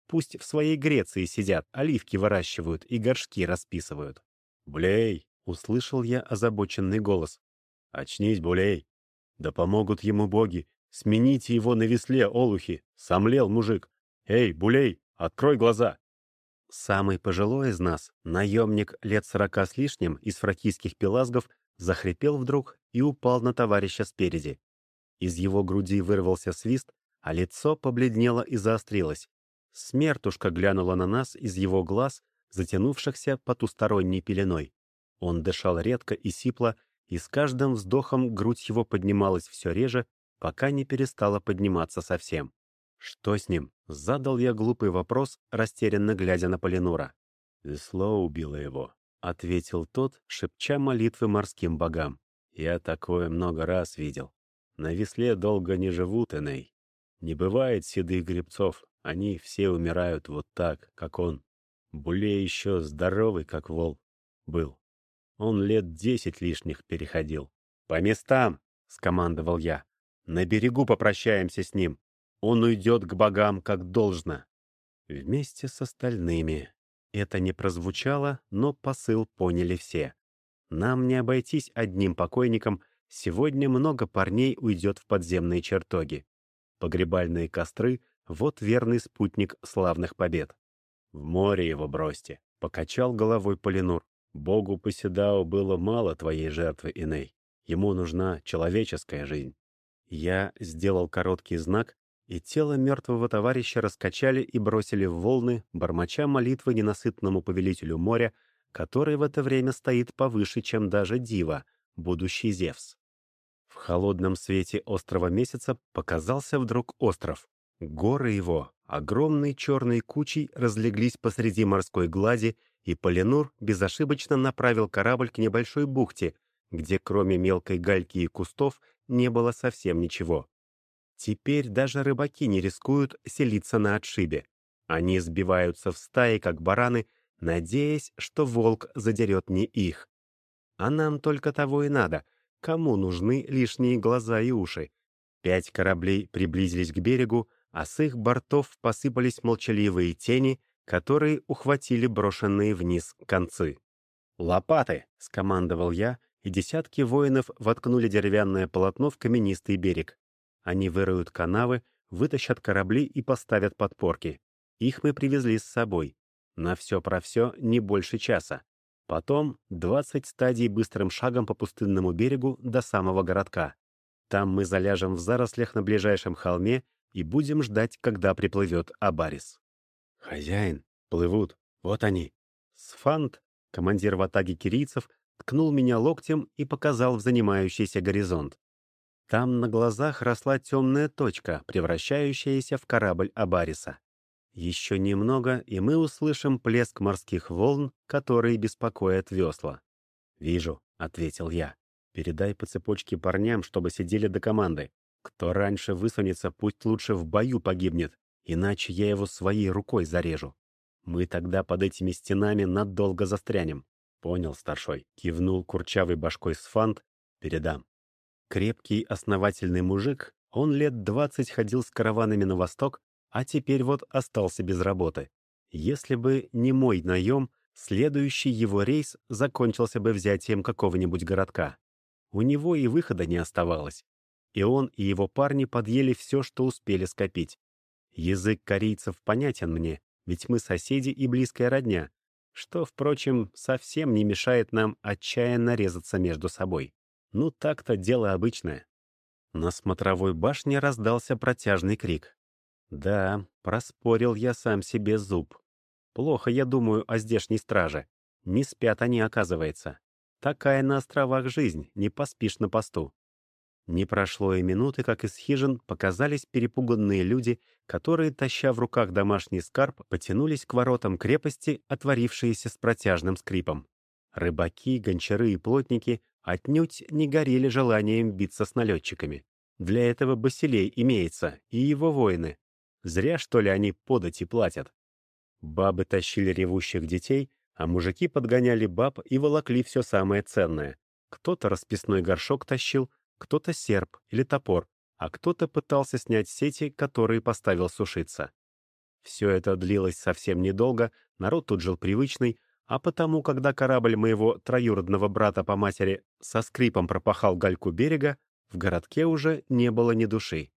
Пусть в своей Греции сидят, оливки выращивают и горшки расписывают. «Блей!» — услышал я озабоченный голос. «Очнись, Булей! Да помогут ему боги! Смените его на весле, олухи! Сомлел мужик! Эй, Булей, открой глаза!» Самый пожилой из нас, наемник лет сорока с лишним из фракийских пелазгов, захрипел вдруг и упал на товарища спереди. Из его груди вырвался свист, а лицо побледнело и заострилось. Смертушка глянула на нас из его глаз, затянувшихся потусторонней пеленой. Он дышал редко и сипло, и с каждым вздохом грудь его поднималась все реже, пока не перестала подниматься совсем. «Что с ним?» — задал я глупый вопрос, растерянно глядя на Полинура. «Весло убило его», — ответил тот, шепча молитвы морским богам. «Я такое много раз видел. На весле долго не живут, Эней. Не бывает седых гребцов, они все умирают вот так, как он. Буле еще здоровый, как вол, был. Он лет десять лишних переходил. «По местам!» — скомандовал я. «На берегу попрощаемся с ним. Он уйдет к богам, как должно». Вместе с остальными. Это не прозвучало, но посыл поняли все. Нам не обойтись одним покойником, сегодня много парней уйдет в подземные чертоги. Погребальные костры — вот верный спутник славных побед. «В море его бросьте», — покачал головой Полинур. Богу Поседао было мало твоей жертвы, Иней. Ему нужна человеческая жизнь. Я сделал короткий знак, и тело мертвого товарища раскачали и бросили в волны, бормоча молитвы ненасытному повелителю моря, который в это время стоит повыше, чем даже Дива, будущий Зевс. В холодном свете острого месяца показался вдруг остров. Горы его, огромной черной кучей, разлеглись посреди морской глади, и Полинур безошибочно направил корабль к небольшой бухте, где кроме мелкой гальки и кустов не было совсем ничего. Теперь даже рыбаки не рискуют селиться на отшибе. Они сбиваются в стаи, как бараны, надеясь, что волк задерет не их. А нам только того и надо. Кому нужны лишние глаза и уши? Пять кораблей приблизились к берегу, а с их бортов посыпались молчаливые тени, которые ухватили брошенные вниз концы. «Лопаты!» — скомандовал я, и десятки воинов воткнули деревянное полотно в каменистый берег. Они выроют канавы, вытащат корабли и поставят подпорки. Их мы привезли с собой. На все про все не больше часа. Потом 20 стадий быстрым шагом по пустынному берегу до самого городка. Там мы заляжем в зарослях на ближайшем холме и будем ждать, когда приплывет Абарис. «Хозяин, плывут, вот они». Сфант, командир в атаге кирийцев, ткнул меня локтем и показал в занимающийся горизонт. Там на глазах росла темная точка, превращающаяся в корабль Абариса. Еще немного, и мы услышим плеск морских волн, которые беспокоят весла. «Вижу», — ответил я. «Передай по цепочке парням, чтобы сидели до команды. Кто раньше высунется, пусть лучше в бою погибнет, иначе я его своей рукой зарежу. Мы тогда под этими стенами надолго застрянем». «Понял, старшой», — кивнул курчавый башкой Сфант. «Передам». Крепкий, основательный мужик, он лет двадцать ходил с караванами на восток, а теперь вот остался без работы. Если бы не мой наем, следующий его рейс закончился бы взятием какого-нибудь городка. У него и выхода не оставалось. И он, и его парни подъели все, что успели скопить. Язык корейцев понятен мне, ведь мы соседи и близкая родня, что, впрочем, совсем не мешает нам отчаянно резаться между собой. Ну, так-то дело обычное. На смотровой башне раздался протяжный крик. Да, проспорил я сам себе зуб. Плохо я думаю о здешней страже. Не спят они, оказывается. Такая на островах жизнь, не поспишь на посту. Не прошло и минуты, как из хижин показались перепуганные люди, которые, таща в руках домашний скарб, потянулись к воротам крепости, отворившиеся с протяжным скрипом. Рыбаки, гончары и плотники отнюдь не горели желанием биться с налетчиками. Для этого Басилей имеется, и его воины. Зря, что ли, они подати платят. Бабы тащили ревущих детей, а мужики подгоняли баб и волокли все самое ценное. Кто-то расписной горшок тащил, кто-то серп или топор, а кто-то пытался снять сети, которые поставил сушиться. Все это длилось совсем недолго, народ тут жил привычный, а потому, когда корабль моего троюродного брата по матери со скрипом пропахал гальку берега, в городке уже не было ни души.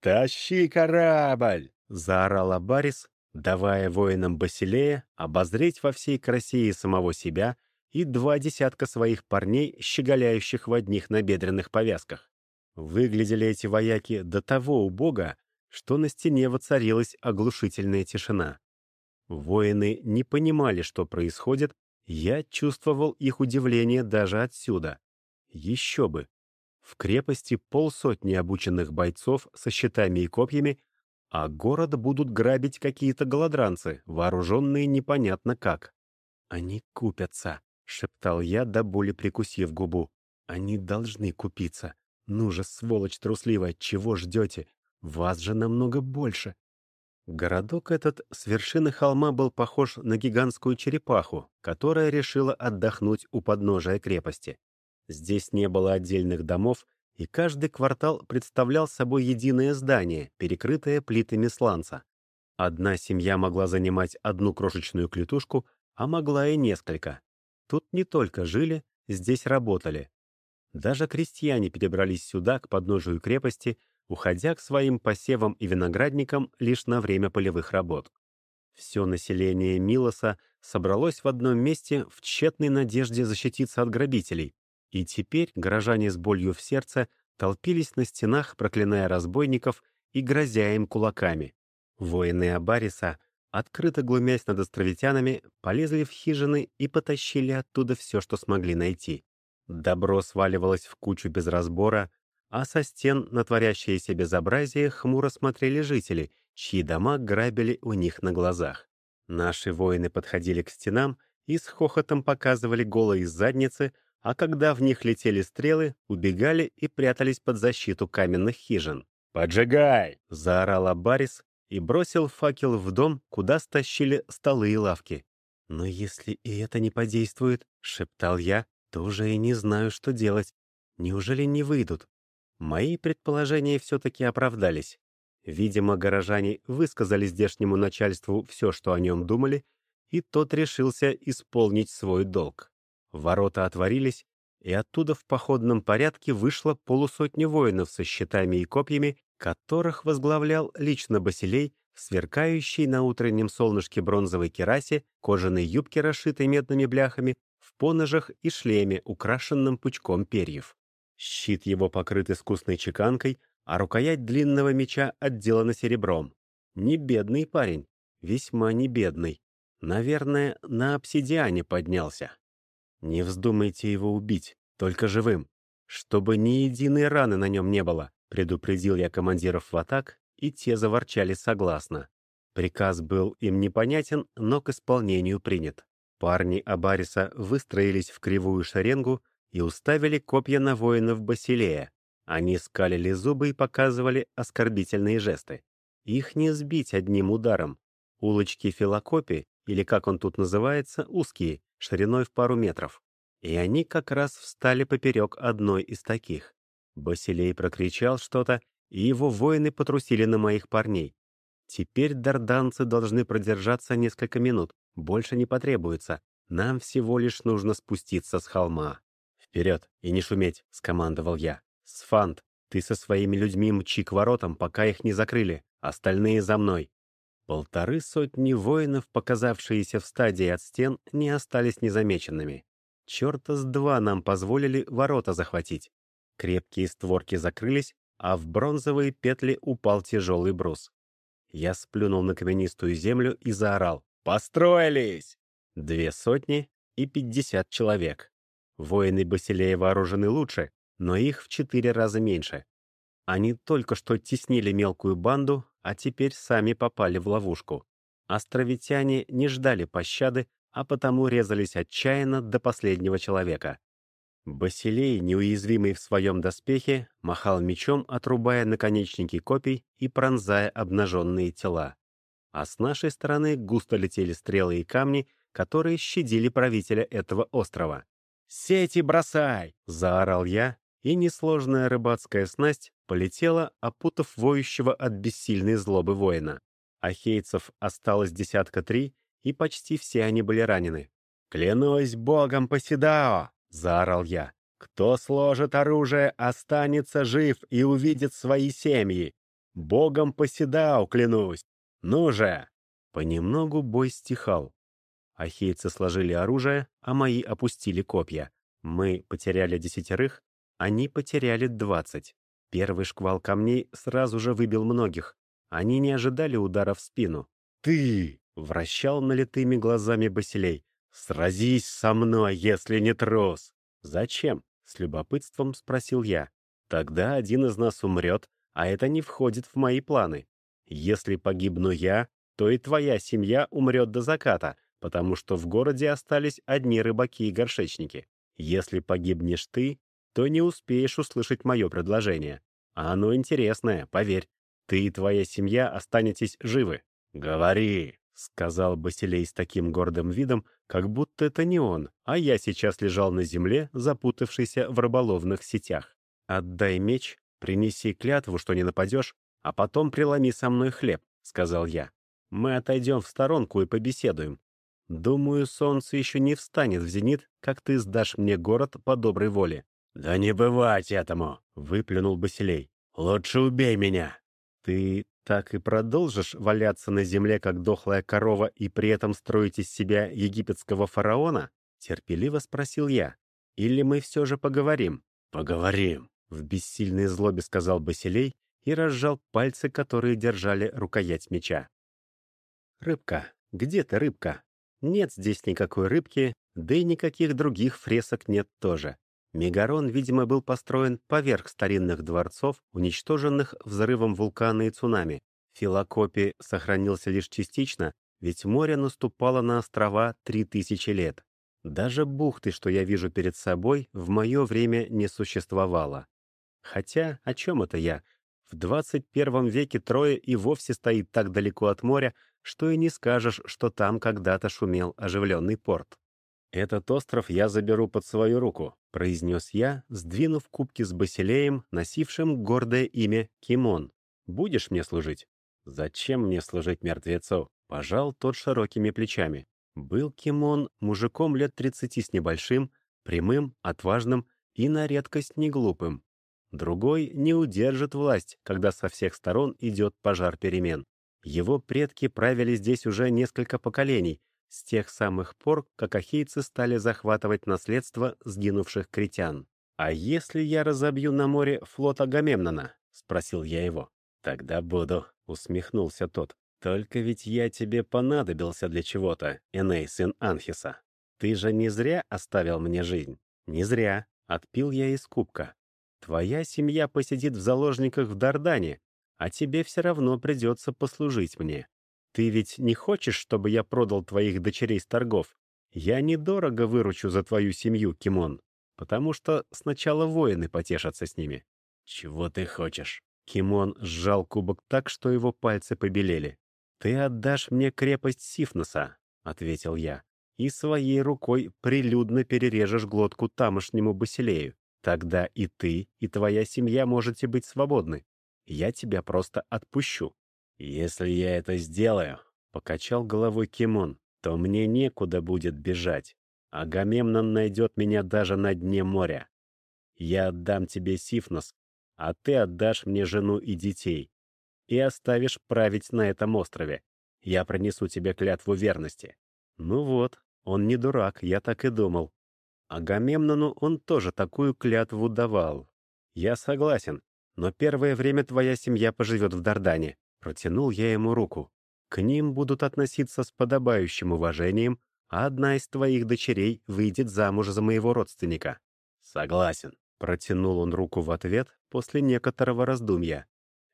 «Тащи корабль!» — заорал Абарис, давая воинам Басилея обозреть во всей красе и самого себя и два десятка своих парней, щеголяющих в одних набедренных повязках. Выглядели эти вояки до того убого, что на стене воцарилась оглушительная тишина. Воины не понимали, что происходит, я чувствовал их удивление даже отсюда. Еще бы! В крепости полсотни обученных бойцов со щитами и копьями, а город будут грабить какие-то голодранцы, вооруженные непонятно как. «Они купятся», — шептал я, до боли прикусив губу. «Они должны купиться. Ну же, сволочь трусливая, чего ждете? Вас же намного больше». Городок этот с вершины холма был похож на гигантскую черепаху, которая решила отдохнуть у подножия крепости. Здесь не было отдельных домов, и каждый квартал представлял собой единое здание, перекрытое плитами сланца. Одна семья могла занимать одну крошечную клетушку, а могла и несколько. Тут не только жили, здесь работали. Даже крестьяне перебрались сюда, к подножию крепости, уходя к своим посевам и виноградникам лишь на время полевых работ. Все население Милоса собралось в одном месте в тщетной надежде защититься от грабителей, и теперь горожане с болью в сердце толпились на стенах, проклиная разбойников и грозя им кулаками. Воины Абариса, открыто глумясь над островитянами, полезли в хижины и потащили оттуда все, что смогли найти. Добро сваливалось в кучу без разбора, а со стен на творящееся безобразие хмуро смотрели жители, чьи дома грабили у них на глазах. Наши воины подходили к стенам и с хохотом показывали голые задницы, а когда в них летели стрелы, убегали и прятались под защиту каменных хижин. «Поджигай!» — заорал Абарис и бросил факел в дом, куда стащили столы и лавки. «Но если и это не подействует», — шептал я, — «то уже и не знаю, что делать. Неужели не выйдут?» Мои предположения все-таки оправдались. Видимо, горожане высказали здешнему начальству все, что о нем думали, и тот решился исполнить свой долг. Ворота отворились, и оттуда в походном порядке вышло полусотни воинов со щитами и копьями, которых возглавлял лично Басилей в сверкающей на утреннем солнышке бронзовой керасе, кожаной юбке, расшитой медными бляхами, в поножах и шлеме, украшенном пучком перьев. Щит его покрыт искусной чеканкой, а рукоять длинного меча отделана серебром. Не бедный парень, весьма не бедный. Наверное, на обсидиане поднялся. Не вздумайте его убить, только живым, чтобы ни единой раны на нем не было, предупредил я командиров в атак, и те заворчали согласно. Приказ был им непонятен, но к исполнению принят. Парни Абариса выстроились в кривую шеренгу, и уставили копья на воинов Басилея. Они скалили зубы и показывали оскорбительные жесты. Их не сбить одним ударом. Улочки Филокопи, или как он тут называется, узкие, шириной в пару метров. И они как раз встали поперек одной из таких. Басилей прокричал что-то, и его воины потрусили на моих парней. Теперь дарданцы должны продержаться несколько минут, больше не потребуется. Нам всего лишь нужно спуститься с холма. «Вперед и не шуметь!» — скомандовал я. «Сфант, ты со своими людьми мчи к воротам, пока их не закрыли. Остальные за мной». Полторы сотни воинов, показавшиеся в стадии от стен, не остались незамеченными. Черта с два нам позволили ворота захватить. Крепкие створки закрылись, а в бронзовые петли упал тяжелый брус. Я сплюнул на каменистую землю и заорал «Построились!» Две сотни и пятьдесят человек. Воины Басилея вооружены лучше, но их в четыре раза меньше. Они только что теснили мелкую банду, а теперь сами попали в ловушку. Островитяне не ждали пощады, а потому резались отчаянно до последнего человека. Басилей, неуязвимый в своем доспехе, махал мечом, отрубая наконечники копий и пронзая обнаженные тела. А с нашей стороны густо летели стрелы и камни, которые щадили правителя этого острова. «Сети бросай!» — заорал я, и несложная рыбацкая снасть полетела, опутав воющего от бессильной злобы воина. Ахейцев осталось десятка три, и почти все они были ранены. «Клянусь богом Поседао!» — заорал я. «Кто сложит оружие, останется жив и увидит свои семьи. Богом Поседао, клянусь! Ну же!» Понемногу бой стихал. Ахейцы сложили оружие, а мои опустили копья. Мы потеряли десятерых, они потеряли двадцать. Первый шквал камней сразу же выбил многих. Они не ожидали удара в спину. «Ты!» — вращал налитыми глазами Басилей. «Сразись со мной, если не трус!» «Зачем?» — с любопытством спросил я. «Тогда один из нас умрет, а это не входит в мои планы. Если погибну я, то и твоя семья умрет до заката, потому что в городе остались одни рыбаки и горшечники. Если погибнешь ты, то не успеешь услышать мое предложение. А оно интересное, поверь. Ты и твоя семья останетесь живы. «Говори», — сказал Басилей с таким гордым видом, как будто это не он, а я сейчас лежал на земле, запутавшийся в рыболовных сетях. «Отдай меч, принеси клятву, что не нападешь, а потом преломи со мной хлеб», — сказал я. «Мы отойдем в сторонку и побеседуем. Думаю, солнце еще не встанет в зенит, как ты сдашь мне город по доброй воле». «Да не бывать этому!» — выплюнул Басилей. «Лучше убей меня!» «Ты так и продолжишь валяться на земле, как дохлая корова, и при этом строить из себя египетского фараона?» — терпеливо спросил я. «Или мы все же поговорим?» «Поговорим!» — в бессильной злобе сказал Басилей и разжал пальцы, которые держали рукоять меча. «Рыбка, где ты, рыбка?» Нет здесь никакой рыбки, да и никаких других фресок нет тоже. Мегарон, видимо, был построен поверх старинных дворцов, уничтоженных взрывом вулкана и цунами. Филокопи сохранился лишь частично, ведь море наступало на острова три тысячи лет. Даже бухты, что я вижу перед собой, в мое время не существовало. Хотя, о чем это я? В 21 веке Трое и вовсе стоит так далеко от моря, что и не скажешь, что там когда-то шумел оживленный порт. «Этот остров я заберу под свою руку», — произнес я, сдвинув кубки с Басилеем, носившим гордое имя Кимон. «Будешь мне служить?» «Зачем мне служить мертвецу?» — пожал тот широкими плечами. Был Кимон мужиком лет тридцати с небольшим, прямым, отважным и на редкость неглупым. Другой не удержит власть, когда со всех сторон идет пожар перемен. Его предки правили здесь уже несколько поколений, с тех самых пор, как ахейцы стали захватывать наследство сгинувших критян. «А если я разобью на море флот Агамемнона?» — спросил я его. «Тогда буду», — усмехнулся тот. «Только ведь я тебе понадобился для чего-то, Эней, сын Анхиса. Ты же не зря оставил мне жизнь?» «Не зря», — отпил я из кубка. «Твоя семья посидит в заложниках в Дардане, а тебе все равно придется послужить мне. Ты ведь не хочешь, чтобы я продал твоих дочерей с торгов? Я недорого выручу за твою семью, Кимон, потому что сначала воины потешатся с ними. Чего ты хочешь? Кимон сжал кубок так, что его пальцы побелели. «Ты отдашь мне крепость Сифноса», — ответил я, «и своей рукой прилюдно перережешь глотку тамошнему Басилею. Тогда и ты, и твоя семья можете быть свободны я тебя просто отпущу. Если я это сделаю, — покачал головой Кимон, — то мне некуда будет бежать. Агамемнон найдет меня даже на дне моря. Я отдам тебе Сифнос, а ты отдашь мне жену и детей. И оставишь править на этом острове. Я принесу тебе клятву верности. Ну вот, он не дурак, я так и думал. Агамемнону он тоже такую клятву давал. Я согласен, но первое время твоя семья поживет в Дардане. Протянул я ему руку. К ним будут относиться с подобающим уважением, а одна из твоих дочерей выйдет замуж за моего родственника. Согласен. Протянул он руку в ответ после некоторого раздумья.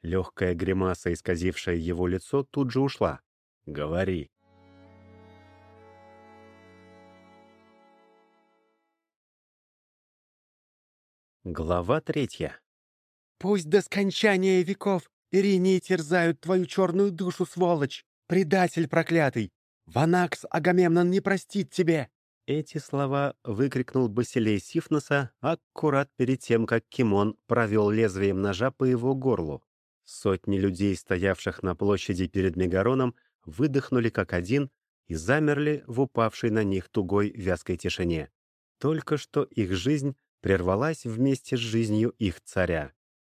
Легкая гримаса, исказившая его лицо, тут же ушла. «Говори». Глава третья. Пусть до скончания веков Иринии терзают твою черную душу, сволочь! Предатель проклятый! Ванакс Агамемнон не простит тебе!» Эти слова выкрикнул Басилей Сифноса аккурат перед тем, как Кимон провел лезвием ножа по его горлу. Сотни людей, стоявших на площади перед Мегароном, выдохнули как один и замерли в упавшей на них тугой вязкой тишине. Только что их жизнь прервалась вместе с жизнью их царя.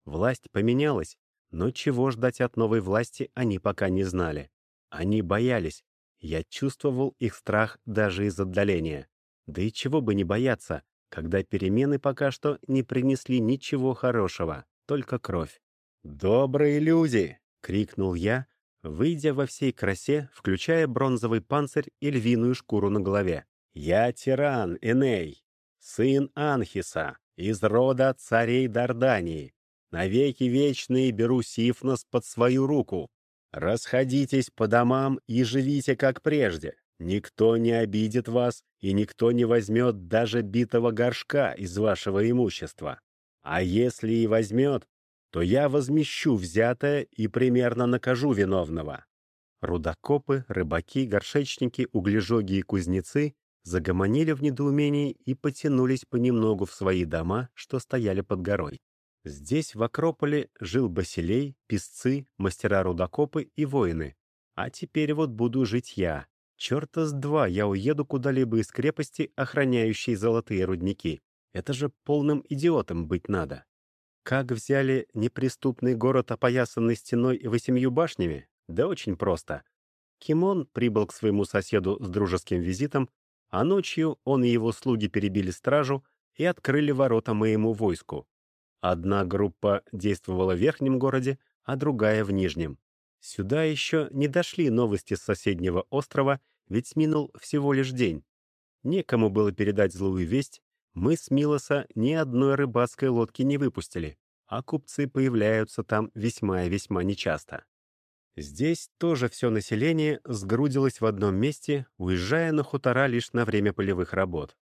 Власть поменялась, но чего ждать от новой власти они пока не знали. Они боялись. Я чувствовал их страх даже из отдаления. Да и чего бы не бояться, когда перемены пока что не принесли ничего хорошего, только кровь. «Добрые люди!» — крикнул я, выйдя во всей красе, включая бронзовый панцирь и львиную шкуру на голове. «Я тиран Эней, сын Анхиса, из рода царей Дардании. Навеки вечные беру Сифнос под свою руку. Расходитесь по домам и живите как прежде. Никто не обидит вас, и никто не возьмет даже битого горшка из вашего имущества. А если и возьмет, то я возмещу взятое и примерно накажу виновного». Рудокопы, рыбаки, горшечники, углежоги и кузнецы загомонили в недоумении и потянулись понемногу в свои дома, что стояли под горой. Здесь, в Акрополе, жил Басилей, писцы, мастера-рудокопы и воины. А теперь вот буду жить я. Черта с два я уеду куда-либо из крепости, охраняющей золотые рудники. Это же полным идиотом быть надо. Как взяли неприступный город, опоясанный стеной и восемью башнями? Да очень просто. Кимон прибыл к своему соседу с дружеским визитом, а ночью он и его слуги перебили стражу и открыли ворота моему войску. Одна группа действовала в верхнем городе, а другая в нижнем. Сюда еще не дошли новости с соседнего острова, ведь минул всего лишь день. Некому было передать злую весть, мы с Милоса ни одной рыбацкой лодки не выпустили, а купцы появляются там весьма и весьма нечасто. Здесь тоже все население сгрудилось в одном месте, уезжая на хутора лишь на время полевых работ.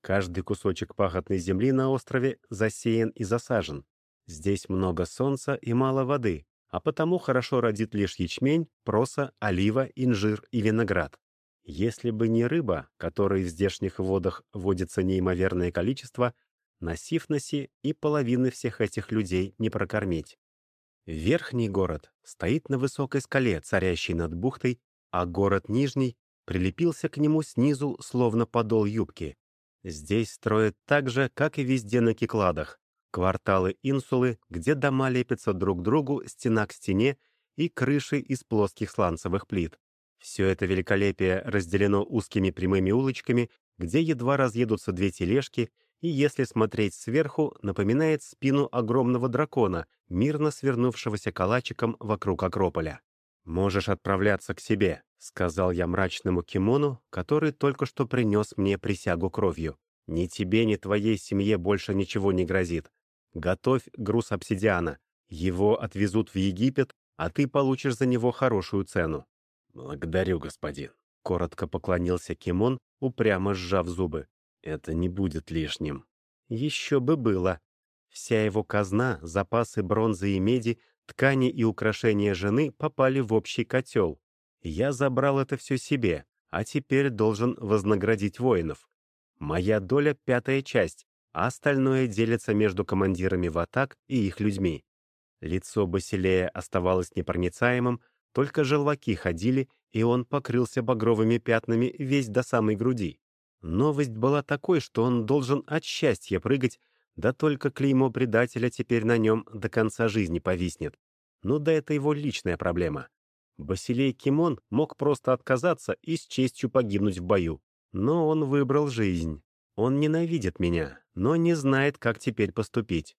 Каждый кусочек пахотной земли на острове засеян и засажен. Здесь много солнца и мало воды, а потому хорошо родит лишь ячмень, проса, олива, инжир и виноград. Если бы не рыба, которой в здешних водах водится неимоверное количество, на Сифносе и половины всех этих людей не прокормить. Верхний город стоит на высокой скале, царящей над бухтой, а город Нижний прилепился к нему снизу, словно подол юбки. Здесь строят так же, как и везде на Кикладах. Кварталы инсулы, где дома лепятся друг к другу, стена к стене и крыши из плоских сланцевых плит. Все это великолепие разделено узкими прямыми улочками, где едва разъедутся две тележки, и если смотреть сверху, напоминает спину огромного дракона, мирно свернувшегося калачиком вокруг Акрополя. «Можешь отправляться к себе», — сказал я мрачному кимону, который только что принес мне присягу кровью. «Ни тебе, ни твоей семье больше ничего не грозит. Готовь груз обсидиана. Его отвезут в Египет, а ты получишь за него хорошую цену». «Благодарю, господин», — коротко поклонился Кимон, упрямо сжав зубы. «Это не будет лишним». «Еще бы было. Вся его казна, запасы бронзы и меди, ткани и украшения жены попали в общий котел. Я забрал это все себе, а теперь должен вознаградить воинов. Моя доля — пятая часть, а остальное делится между командирами в атак и их людьми. Лицо Басилея оставалось непроницаемым, только желваки ходили, и он покрылся багровыми пятнами весь до самой груди. Новость была такой, что он должен от счастья прыгать, да только клеймо предателя теперь на нем до конца жизни повиснет. Ну да это его личная проблема. Басилей Кимон мог просто отказаться и с честью погибнуть в бою. Но он выбрал жизнь. Он ненавидит меня, но не знает, как теперь поступить.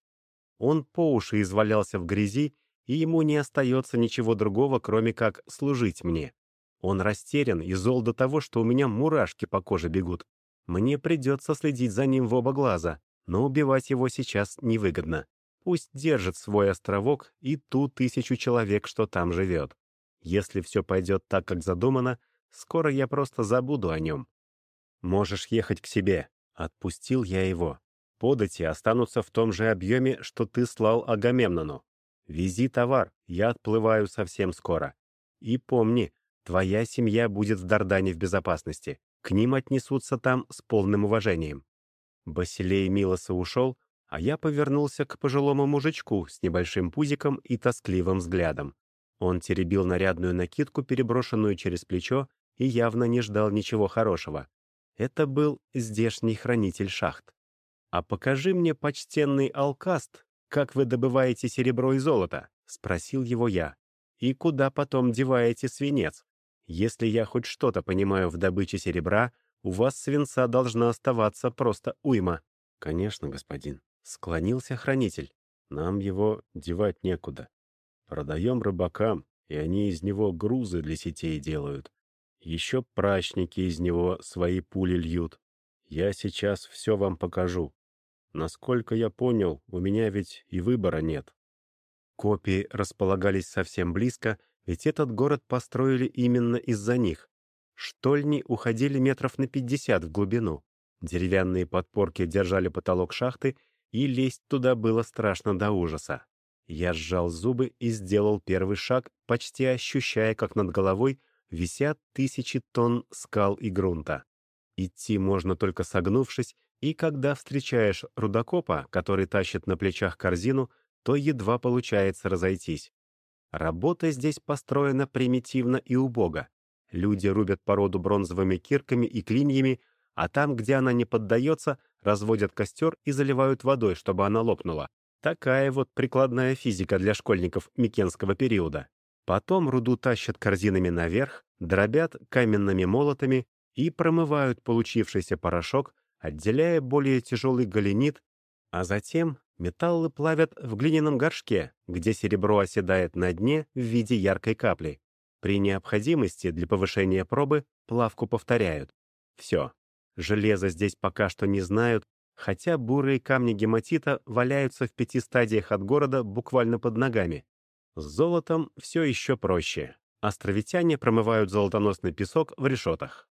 Он по уши извалялся в грязи и ему не остается ничего другого, кроме как служить мне. Он растерян и зол до того, что у меня мурашки по коже бегут. Мне придется следить за ним в оба глаза, но убивать его сейчас невыгодно. Пусть держит свой островок и ту тысячу человек, что там живет. Если все пойдет так, как задумано, скоро я просто забуду о нем. Можешь ехать к себе. Отпустил я его. Подати останутся в том же объеме, что ты слал Агамемнону. Вези товар, я отплываю совсем скоро. И помни, твоя семья будет в Дардане в безопасности. К ним отнесутся там с полным уважением». Басилей Милоса ушел, а я повернулся к пожилому мужичку с небольшим пузиком и тоскливым взглядом. Он теребил нарядную накидку, переброшенную через плечо, и явно не ждал ничего хорошего. Это был здешний хранитель шахт. «А покажи мне, почтенный алкаст, «Как вы добываете серебро и золото?» — спросил его я. «И куда потом деваете свинец? Если я хоть что-то понимаю в добыче серебра, у вас свинца должна оставаться просто уйма». «Конечно, господин», — склонился хранитель. «Нам его девать некуда. Продаем рыбакам, и они из него грузы для сетей делают. Еще прачники из него свои пули льют. Я сейчас все вам покажу. Насколько я понял, у меня ведь и выбора нет. Копии располагались совсем близко, ведь этот город построили именно из-за них. Штольни уходили метров на 50 в глубину. Деревянные подпорки держали потолок шахты, и лезть туда было страшно до ужаса. Я сжал зубы и сделал первый шаг, почти ощущая, как над головой висят тысячи тонн скал и грунта. Идти можно только согнувшись и когда встречаешь рудокопа, который тащит на плечах корзину, то едва получается разойтись. Работа здесь построена примитивно и убого. Люди рубят породу бронзовыми кирками и клиньями, а там, где она не поддается, разводят костер и заливают водой, чтобы она лопнула. Такая вот прикладная физика для школьников Микенского периода. Потом руду тащат корзинами наверх, дробят каменными молотами и промывают получившийся порошок отделяя более тяжелый галенит, а затем Металлы плавят в глиняном горшке, где серебро оседает на дне в виде яркой капли. При необходимости для повышения пробы плавку повторяют. Все. Железо здесь пока что не знают, хотя бурые камни гематита валяются в пяти стадиях от города буквально под ногами. С золотом все еще проще. Островитяне промывают золотоносный песок в решетах.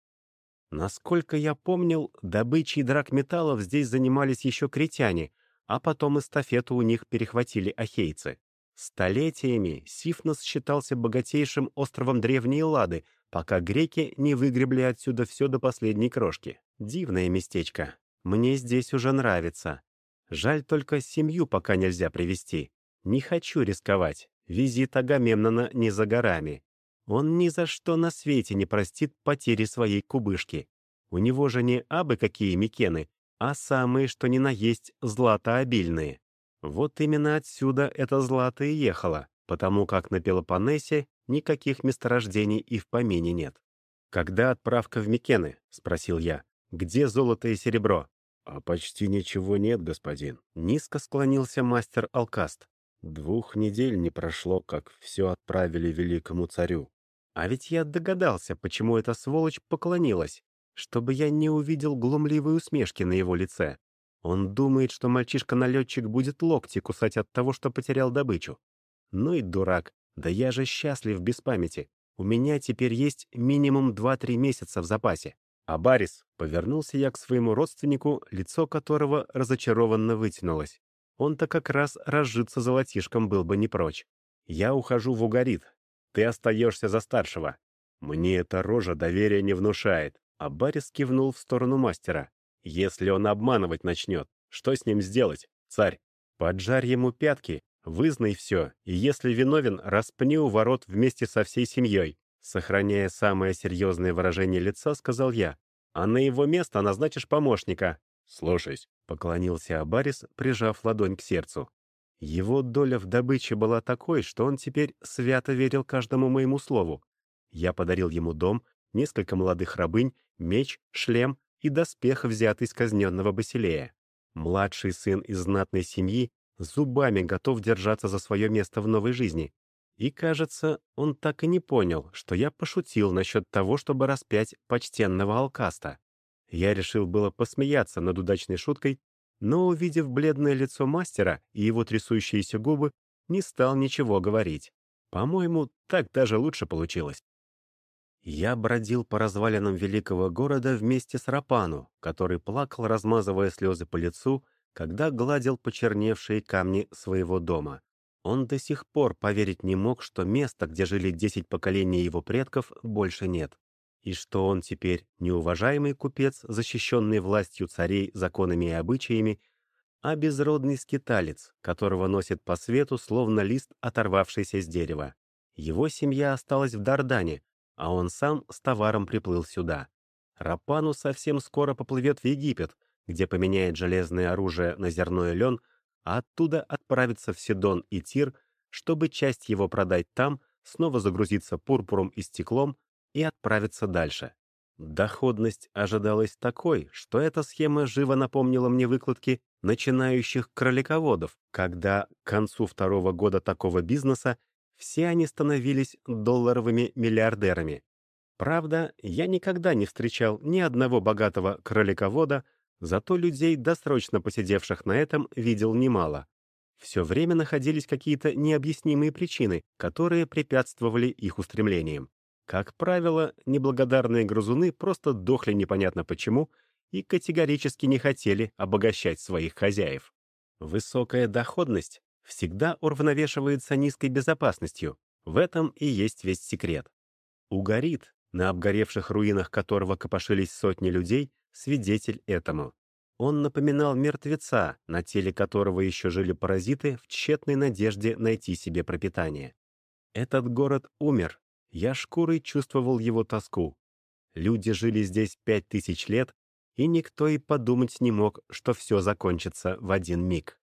Насколько я помнил, добычей драгметаллов здесь занимались еще критяне, а потом эстафету у них перехватили ахейцы. Столетиями Сифнос считался богатейшим островом Древней Лады, пока греки не выгребли отсюда все до последней крошки. Дивное местечко. Мне здесь уже нравится. Жаль только семью пока нельзя привести. Не хочу рисковать. Визит Агамемнона не за горами. Он ни за что на свете не простит потери своей кубышки. У него же не абы какие микены, а самые, что ни на есть, златообильные. Вот именно отсюда это злато и ехало, потому как на Пелопоннесе никаких месторождений и в помине нет. «Когда отправка в Микены?» — спросил я. «Где золото и серебро?» «А почти ничего нет, господин». Низко склонился мастер Алкаст. «Двух недель не прошло, как все отправили великому царю. А ведь я догадался, почему эта сволочь поклонилась, чтобы я не увидел глумливой усмешки на его лице. Он думает, что мальчишка-налетчик будет локти кусать от того, что потерял добычу. Ну и дурак, да я же счастлив без памяти. У меня теперь есть минимум 2-3 месяца в запасе. А Барис, повернулся я к своему родственнику, лицо которого разочарованно вытянулось. Он-то как раз разжиться золотишком был бы не прочь. Я ухожу в Угарит, ты остаешься за старшего. Мне эта рожа доверия не внушает. А Барис кивнул в сторону мастера. Если он обманывать начнет, что с ним сделать, царь? Поджарь ему пятки, вызнай все, и если виновен, распни у ворот вместе со всей семьей. Сохраняя самое серьезное выражение лица, сказал я. А на его место назначишь помощника. Слушаюсь, поклонился Абарис, прижав ладонь к сердцу. Его доля в добыче была такой, что он теперь свято верил каждому моему слову. Я подарил ему дом, несколько молодых рабынь, меч, шлем и доспех, взятый из казненного Басилея. Младший сын из знатной семьи зубами готов держаться за свое место в новой жизни. И, кажется, он так и не понял, что я пошутил насчет того, чтобы распять почтенного Алкаста. Я решил было посмеяться над удачной шуткой, но, увидев бледное лицо мастера и его трясущиеся губы, не стал ничего говорить. По-моему, так даже лучше получилось. Я бродил по развалинам великого города вместе с Рапану, который плакал, размазывая слезы по лицу, когда гладил почерневшие камни своего дома. Он до сих пор поверить не мог, что места, где жили десять поколений его предков, больше нет и что он теперь неуважаемый купец, защищенный властью царей, законами и обычаями, а безродный скиталец, которого носит по свету словно лист, оторвавшийся с дерева. Его семья осталась в Дардане, а он сам с товаром приплыл сюда. Рапану совсем скоро поплывет в Египет, где поменяет железное оружие на зерно и лен, а оттуда отправится в Сидон и Тир, чтобы часть его продать там, снова загрузиться пурпуром и стеклом, и отправиться дальше. Доходность ожидалась такой, что эта схема живо напомнила мне выкладки начинающих кролиководов, когда к концу второго года такого бизнеса все они становились долларовыми миллиардерами. Правда, я никогда не встречал ни одного богатого кроликовода, зато людей, досрочно посидевших на этом, видел немало. Все время находились какие-то необъяснимые причины, которые препятствовали их устремлениям. Как правило, неблагодарные грызуны просто дохли непонятно почему и категорически не хотели обогащать своих хозяев. Высокая доходность всегда уравновешивается низкой безопасностью. В этом и есть весь секрет. Угорит, на обгоревших руинах которого копошились сотни людей, свидетель этому. Он напоминал мертвеца, на теле которого еще жили паразиты в тщетной надежде найти себе пропитание. Этот город умер, я шкурой чувствовал его тоску. Люди жили здесь пять тысяч лет, и никто и подумать не мог, что все закончится в один миг.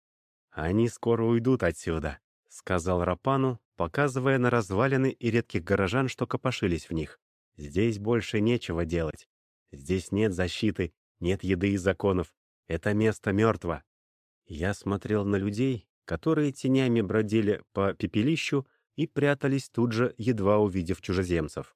«Они скоро уйдут отсюда», — сказал Рапану, показывая на развалины и редких горожан, что копошились в них. «Здесь больше нечего делать. Здесь нет защиты, нет еды и законов. Это место мертво. Я смотрел на людей, которые тенями бродили по пепелищу и прятались тут же, едва увидев чужеземцев.